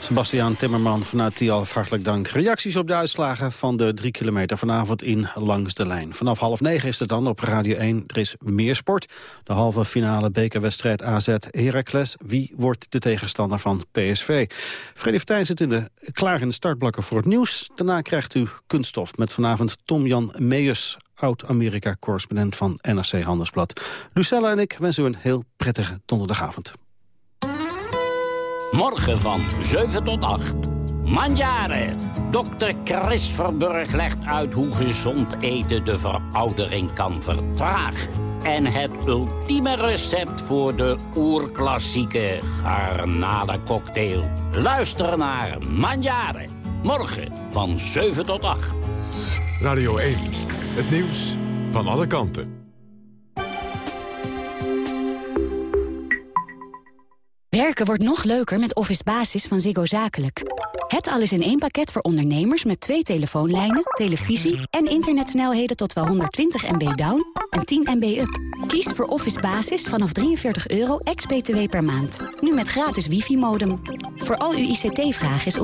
Sebastiaan Timmerman vanuit Tialf, hartelijk dank. Reacties op de uitslagen van de drie kilometer vanavond in Langs de Lijn. Vanaf half negen is het dan op Radio 1. Er is meer sport. De halve finale bekerwedstrijd AZ Heracles. Wie wordt de tegenstander van PSV? Freddy Vertijn zit in de, klaar in de startblokken voor het nieuws. Daarna krijgt u kunststof met vanavond Tom-Jan Meijers oud-Amerika-correspondent van NRC Handelsblad. Lucella en ik wensen u een heel prettige donderdagavond. Morgen van 7 tot 8. Mandjaren. Dokter Chris Verburg legt uit hoe gezond eten de veroudering kan vertragen. En het ultieme recept voor de oerklassieke garnalencocktail. Luister naar Mandjaren. Morgen van 7 tot 8. Radio 1. Het nieuws van alle kanten. Werken wordt nog leuker met Office Basis van Ziggo Zakelijk. Het alles in één pakket voor ondernemers met twee telefoonlijnen, televisie... en internetsnelheden tot wel 120 MB down en 10 MB up. Kies voor Office Basis vanaf 43 euro ex-BTW per maand. Nu met gratis wifi-modem. Voor al uw ICT-vragen is